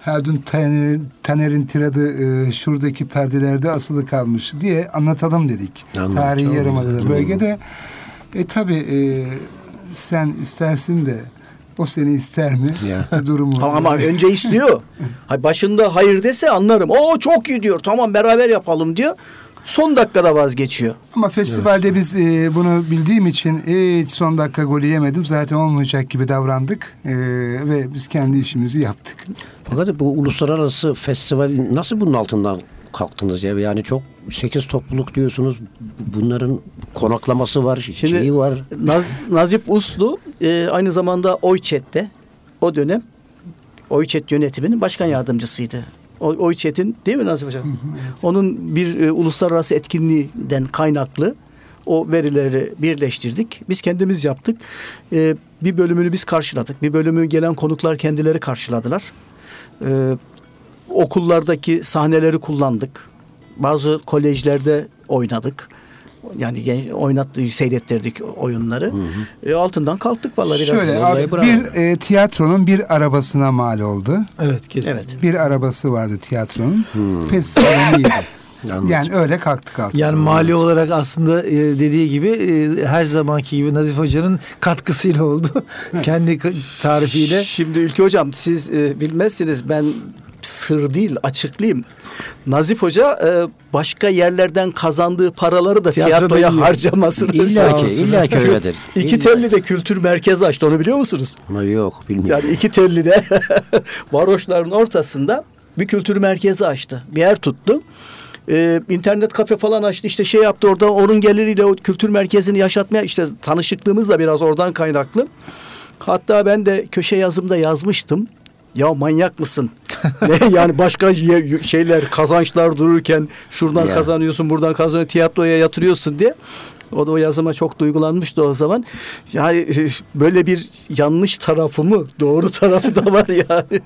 Haldun Taner'in, Taner'in tiradı e, şuradaki perdelerde asılı kalmış diye anlatalım dedik. Anladım. Tarihi yarımadada bölgede. E tabi e, sen istersin de o seni ister mi? Ya. Durumu. Tamam ama önce istiyor. Hay başında hayır dese anlarım. O çok iyi diyor. Tamam beraber yapalım diyor. Son dakikada vazgeçiyor. Ama festivalde biz e, bunu bildiğim için hiç son dakika golü yemedim. Zaten olmayacak gibi davrandık. E, ve biz kendi işimizi yaptık. Fakat bu uluslararası festival nasıl bunun altından kalktınız ya? Yani çok sekiz topluluk diyorsunuz. Bunların konaklaması var, Şimdi- şeyi var. Naz, Nazif Uslu e, aynı zamanda OİÇET'te o dönem OİÇET yönetiminin başkan yardımcısıydı. O, OİÇET'in değil mi Nazif Hocam? Onun bir e, uluslararası etkinliğinden kaynaklı o verileri birleştirdik. Biz kendimiz yaptık. E, bir bölümünü biz karşıladık. Bir bölümü gelen konuklar kendileri karşıladılar. E, okullardaki sahneleri kullandık. Bazı kolejlerde oynadık. Yani gen- oynattık, seyrettirdik oyunları. E, altından kalktık vallahi biraz. Şöyle bravo. bir e, tiyatronun bir arabasına mal oldu. Evet kesin. Evet. Bir arabası vardı tiyatronun. Festivalin iyiydi. Anladım. Yani öyle kalktık altından. Yani mali olarak aslında e, dediği gibi e, her zamanki gibi Nazif Hoca'nın katkısıyla oldu. Kendi tarifiyle. Şimdi Ülke Hocam siz e, bilmezsiniz ben sır değil açıklayayım. Nazif Hoca e, başka yerlerden kazandığı paraları da Tiyatroda tiyatroya yiyor. harcamasını İlla ki, illa ki öyledir. İki İlla- telli de kültür merkezi açtı onu biliyor musunuz? Ama yok bilmiyorum. Yani iki telli de varoşların ortasında bir kültür merkezi açtı. Bir yer tuttu. Ee, internet kafe falan açtı işte şey yaptı oradan onun geliriyle o kültür merkezini yaşatmaya işte tanışıklığımız da biraz oradan kaynaklı. Hatta ben de köşe yazımda yazmıştım. Ya manyak mısın? ne yani başka şeyler kazançlar dururken şuradan Ya. kazanıyorsun buradan kazanıyorsun tiyatroya yatırıyorsun diye. O da o yazıma çok duygulanmıştı o zaman. Yani e, böyle bir yanlış tarafı mı doğru tarafı da var yani.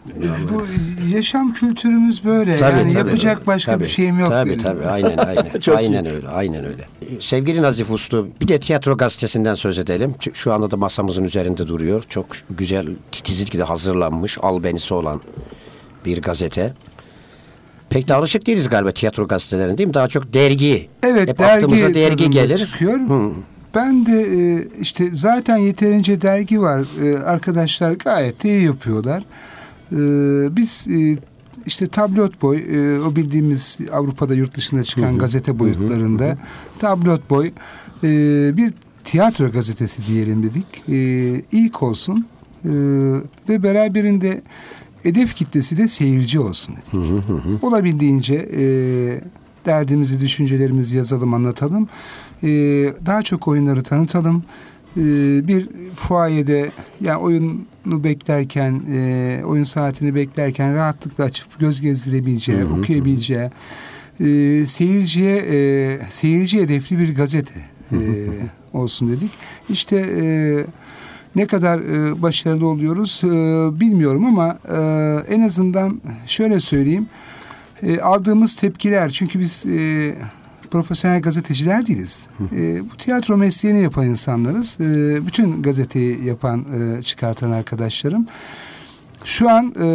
Bu yaşam kültürümüz böyle. Tabii, yani tabii. yapacak başka Tabii. bir şeyim yok Tabii benim. tabii aynen aynen. Aynen öyle aynen öyle. Sevgili Nazif Uslu bir de tiyatro gazetesinden söz edelim. Şu anda da masamızın üzerinde duruyor. Çok güzel titizlikle hazırlanmış albenisi olan bir gazete. Pek de alışık değiliz galiba tiyatro gazetelerine değil mi? Daha çok dergi. Evet Hep dergi, aklımıza dergi gelir. çıkıyor. Hı. Ben de e, işte zaten yeterince dergi var. E, arkadaşlar gayet iyi yapıyorlar. E, biz e, işte tablot boy e, o bildiğimiz Avrupa'da yurt dışında çıkan gazete boyutlarında tablot boy e, bir tiyatro gazetesi diyelim dedik. E, ilk olsun e, ve beraberinde hedef kitlesi de seyirci olsun dedik. Olabildiğince e, derdimizi, düşüncelerimizi yazalım, anlatalım. E, daha çok oyunları tanıtalım. E, bir fuayede yani oyunu beklerken, e, oyun saatini beklerken rahatlıkla açıp göz gezdirebileceği, okuyabileceği, e, seyirciye e, seyirci hedefli bir gazete e, olsun dedik. İşte e, ne kadar e, başarılı oluyoruz e, bilmiyorum ama e, en azından şöyle söyleyeyim. E, aldığımız tepkiler çünkü biz e, profesyonel gazeteciler değiliz. E, bu tiyatro mesleğini yapan insanlarız. E, bütün gazeteyi yapan, e, çıkartan arkadaşlarım. Şu an e,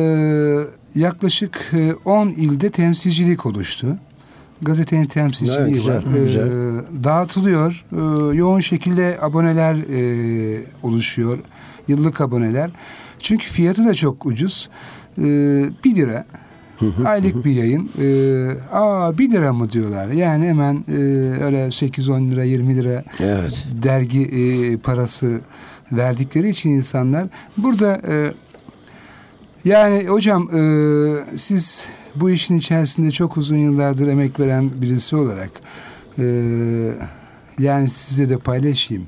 yaklaşık 10 e, ilde temsilcilik oluştu. Gazetenin temsilciliği evet, güzel, var. Güzel. E, dağıtılıyor. E, yoğun şekilde aboneler e, oluşuyor. Yıllık aboneler. Çünkü fiyatı da çok ucuz. E, 1 lira. Aylık bir yayın. E, aa 1 lira mı diyorlar. Yani hemen e, öyle 8-10 lira 20 lira evet. dergi e, parası verdikleri için insanlar burada e, yani hocam e, siz bu işin içerisinde çok uzun yıllardır emek veren birisi olarak e, yani size de paylaşayım.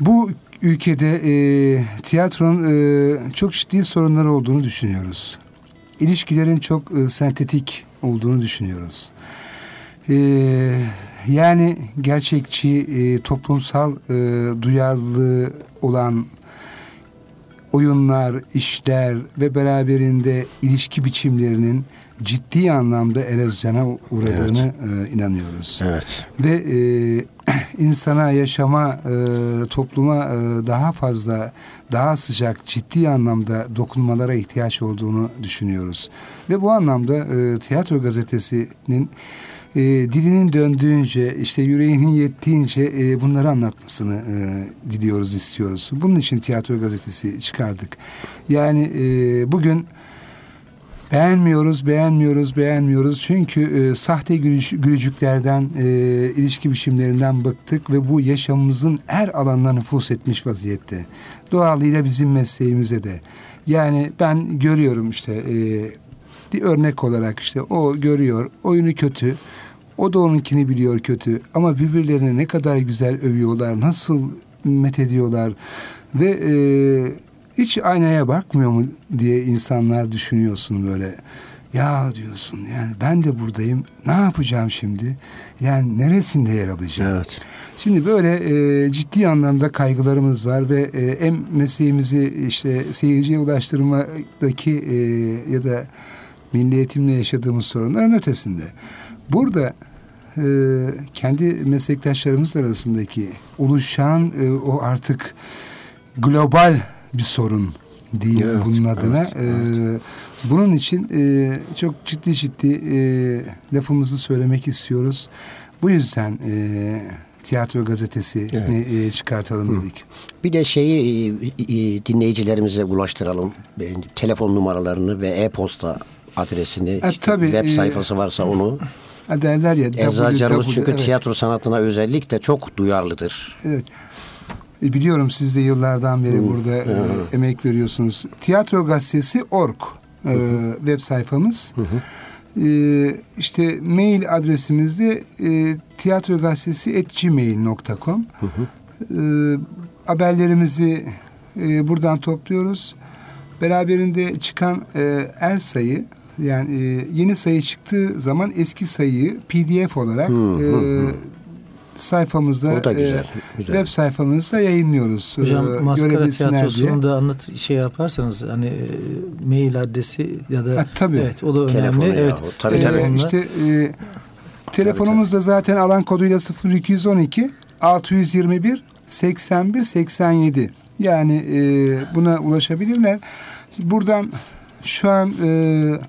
Bu ülkede e, tiyatronun e, çok ciddi sorunlar olduğunu düşünüyoruz. İlişkilerin çok e, sentetik olduğunu düşünüyoruz. E, yani gerçekçi, e, toplumsal e, duyarlılığı olan oyunlar, işler ve beraberinde ilişki biçimlerinin ciddi anlamda erozyona uğradığını evet. e, inanıyoruz. Evet. Ve e, insana, yaşama, e, topluma e, daha fazla, daha sıcak, ciddi anlamda dokunmalara ihtiyaç olduğunu düşünüyoruz. Ve bu anlamda e, Tiyatro Gazetesi'nin e, dilinin döndüğünce işte yüreğinin yettiğince e, bunları anlatmasını e, diliyoruz istiyoruz. Bunun için tiyatro gazetesi çıkardık. Yani e, bugün beğenmiyoruz, beğenmiyoruz, beğenmiyoruz. Çünkü e, sahte gülücüklerden, e, ilişki biçimlerinden bıktık ve bu yaşamımızın her alanına nüfus etmiş vaziyette. Doğalıyla bizim mesleğimize de. Yani ben görüyorum işte e, bir örnek olarak işte o görüyor, oyunu kötü. O da onunkini biliyor kötü ama birbirlerine ne kadar güzel övüyorlar, nasıl met ediyorlar ve e, hiç aynaya bakmıyor mu diye insanlar düşünüyorsun böyle. Ya diyorsun yani ben de buradayım ne yapacağım şimdi? Yani neresinde yer alacağım? Evet. Şimdi böyle e, ciddi anlamda kaygılarımız var ve e, hem mesleğimizi işte seyirciye ulaştırmadaki e, ya da milli eğitimle yaşadığımız sorunların ötesinde. Burada e, kendi meslektaşlarımız arasındaki oluşan e, o artık global bir sorun değil evet, bunun adına. Evet, evet. E, bunun için e, çok ciddi ciddi e, lafımızı söylemek istiyoruz. Bu yüzden e, tiyatro gazetesi evet. e, çıkartalım Hı. dedik. Bir de şeyi e, e, dinleyicilerimize ulaştıralım. Telefon numaralarını ve e-posta adresini, e, işte tabii, web e, sayfası varsa onu. E, derler ya. Eczacılarımız çünkü evet. tiyatro sanatına özellikle çok duyarlıdır. Evet. E, biliyorum siz de yıllardan beri hmm. burada e, emek veriyorsunuz. Tiyatro gazetesi org e, web sayfamız. Hı E, işte mail adresimizde e, tiyatro gazetesi gmail.com e, haberlerimizi e, buradan topluyoruz. Beraberinde çıkan e, er sayı yani e, yeni sayı çıktığı zaman eski sayıyı PDF olarak hmm, e, hmm, sayfamızda o da güzel, e, güzel. web sayfamızda yayınlıyoruz. Hocam e, maskara tiyatrosunu da anlat şey yaparsanız hani e, mail adresi ya da ha, tabii. evet o da önemli. Telefonu evet. Ya, tabii, tabii. E, işte e, telefonumuz da zaten alan koduyla 0212 621 81 87. Yani e, buna ulaşabilirler. Buradan şu an e,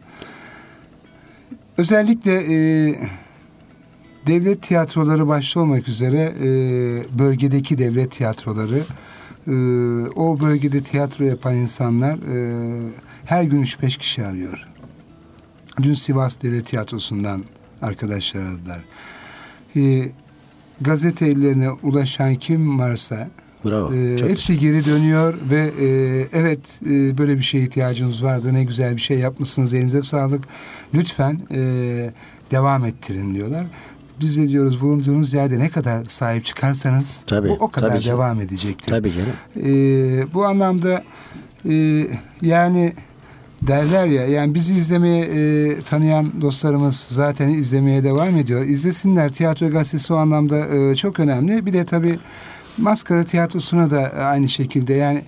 Özellikle e, devlet tiyatroları başta olmak üzere e, bölgedeki devlet tiyatroları e, o bölgede tiyatro yapan insanlar e, her gün üç beş kişi arıyor. Dün Sivas Devlet Tiyatrosu'ndan arkadaşlar aradılar. E, gazete ellerine ulaşan kim varsa Bravo. E, hepsi güzel. geri dönüyor ve e, evet e, böyle bir şeye ihtiyacınız vardı. Ne güzel bir şey yapmışsınız. Elinize sağlık. Lütfen e, devam ettirin diyorlar. Biz de diyoruz bulunduğunuz yerde ne kadar sahip çıkarsanız tabii, bu o kadar tabii devam canım. edecektir. Tabii canım. E, bu anlamda e, yani derler ya yani bizi izlemeye e, tanıyan dostlarımız zaten izlemeye devam ediyor. İzlesinler. Tiyatro gazetesi o anlamda e, çok önemli. Bir de tabii Maskara tiyatrosuna da aynı şekilde yani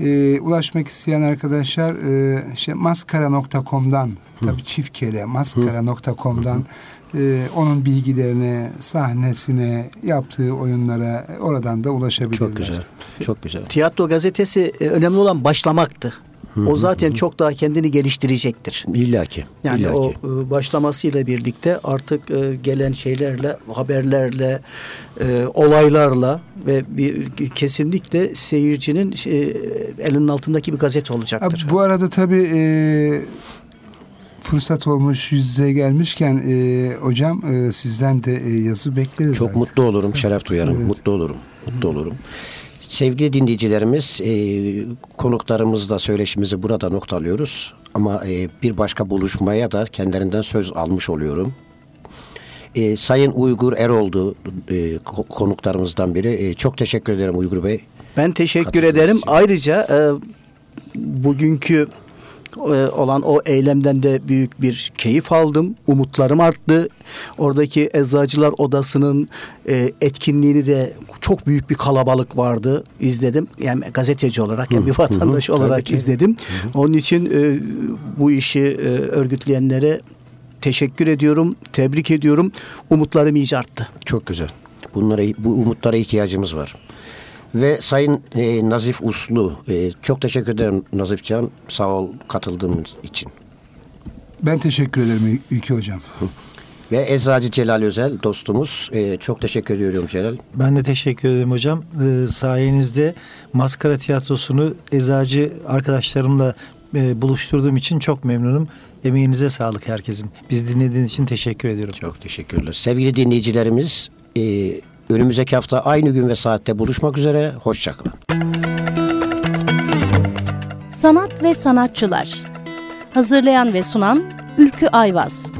e, ulaşmak isteyen arkadaşlar e, şey, maskara.com'dan tabii çift kele maskara.com'dan e, onun bilgilerine, sahnesine, yaptığı oyunlara oradan da ulaşabilirler. Çok güzel. Çok güzel. Tiyatro gazetesi e, önemli olan başlamaktı. O zaten çok daha kendini geliştirecektir. İlla ki. Yani illa o e, başlamasıyla birlikte artık e, gelen şeylerle, haberlerle, e, olaylarla ve bir kesinlikle seyircinin elinin altındaki bir gazete olacaktır. bu arada tabii e, fırsat olmuş yüz yüze gelmişken e, hocam e, sizden de e, yazı bekleriz. Çok artık. mutlu olurum, şeref duyarım. Evet. Mutlu olurum. Mutlu olurum. Sevgili dinleyicilerimiz, e, konuklarımızla söyleşimizi burada noktalıyoruz. Ama e, bir başka buluşmaya da kendilerinden söz almış oluyorum. E, Sayın Uygur Erol'du e, ko- konuklarımızdan biri. E, çok teşekkür ederim Uygur Bey. Ben teşekkür Katıldığınız ederim. için. Ayrıca e, bugünkü olan o eylemden de büyük bir keyif aldım. Umutlarım arttı. Oradaki Eczacılar Odası'nın e, etkinliğini de çok büyük bir kalabalık vardı. İzledim. Yani gazeteci olarak hem bir vatandaş hı, olarak izledim. Onun için e, bu işi e, örgütleyenlere teşekkür ediyorum. Tebrik ediyorum. Umutlarım iyice arttı. Çok güzel. Bunlara, bu umutlara ihtiyacımız var. Ve Sayın e, Nazif Uslu, e, çok teşekkür ederim Nazif Can. Sağ ol katıldığın için. Ben teşekkür ederim Ülke Hocam. Ve Eczacı Celal Özel dostumuz. E, çok teşekkür ediyorum Celal. Ben de teşekkür ederim hocam. Ee, sayenizde maskara tiyatrosunu eczacı arkadaşlarımla e, buluşturduğum için çok memnunum. Emeğinize sağlık herkesin. Biz dinlediğiniz için teşekkür ediyorum. Çok teşekkürler. Sevgili dinleyicilerimiz, e, önümüzdeki hafta aynı gün ve saatte buluşmak üzere. Hoşçakalın. Sanat ve sanatçılar. Hazırlayan ve sunan Ülkü Ayvaz.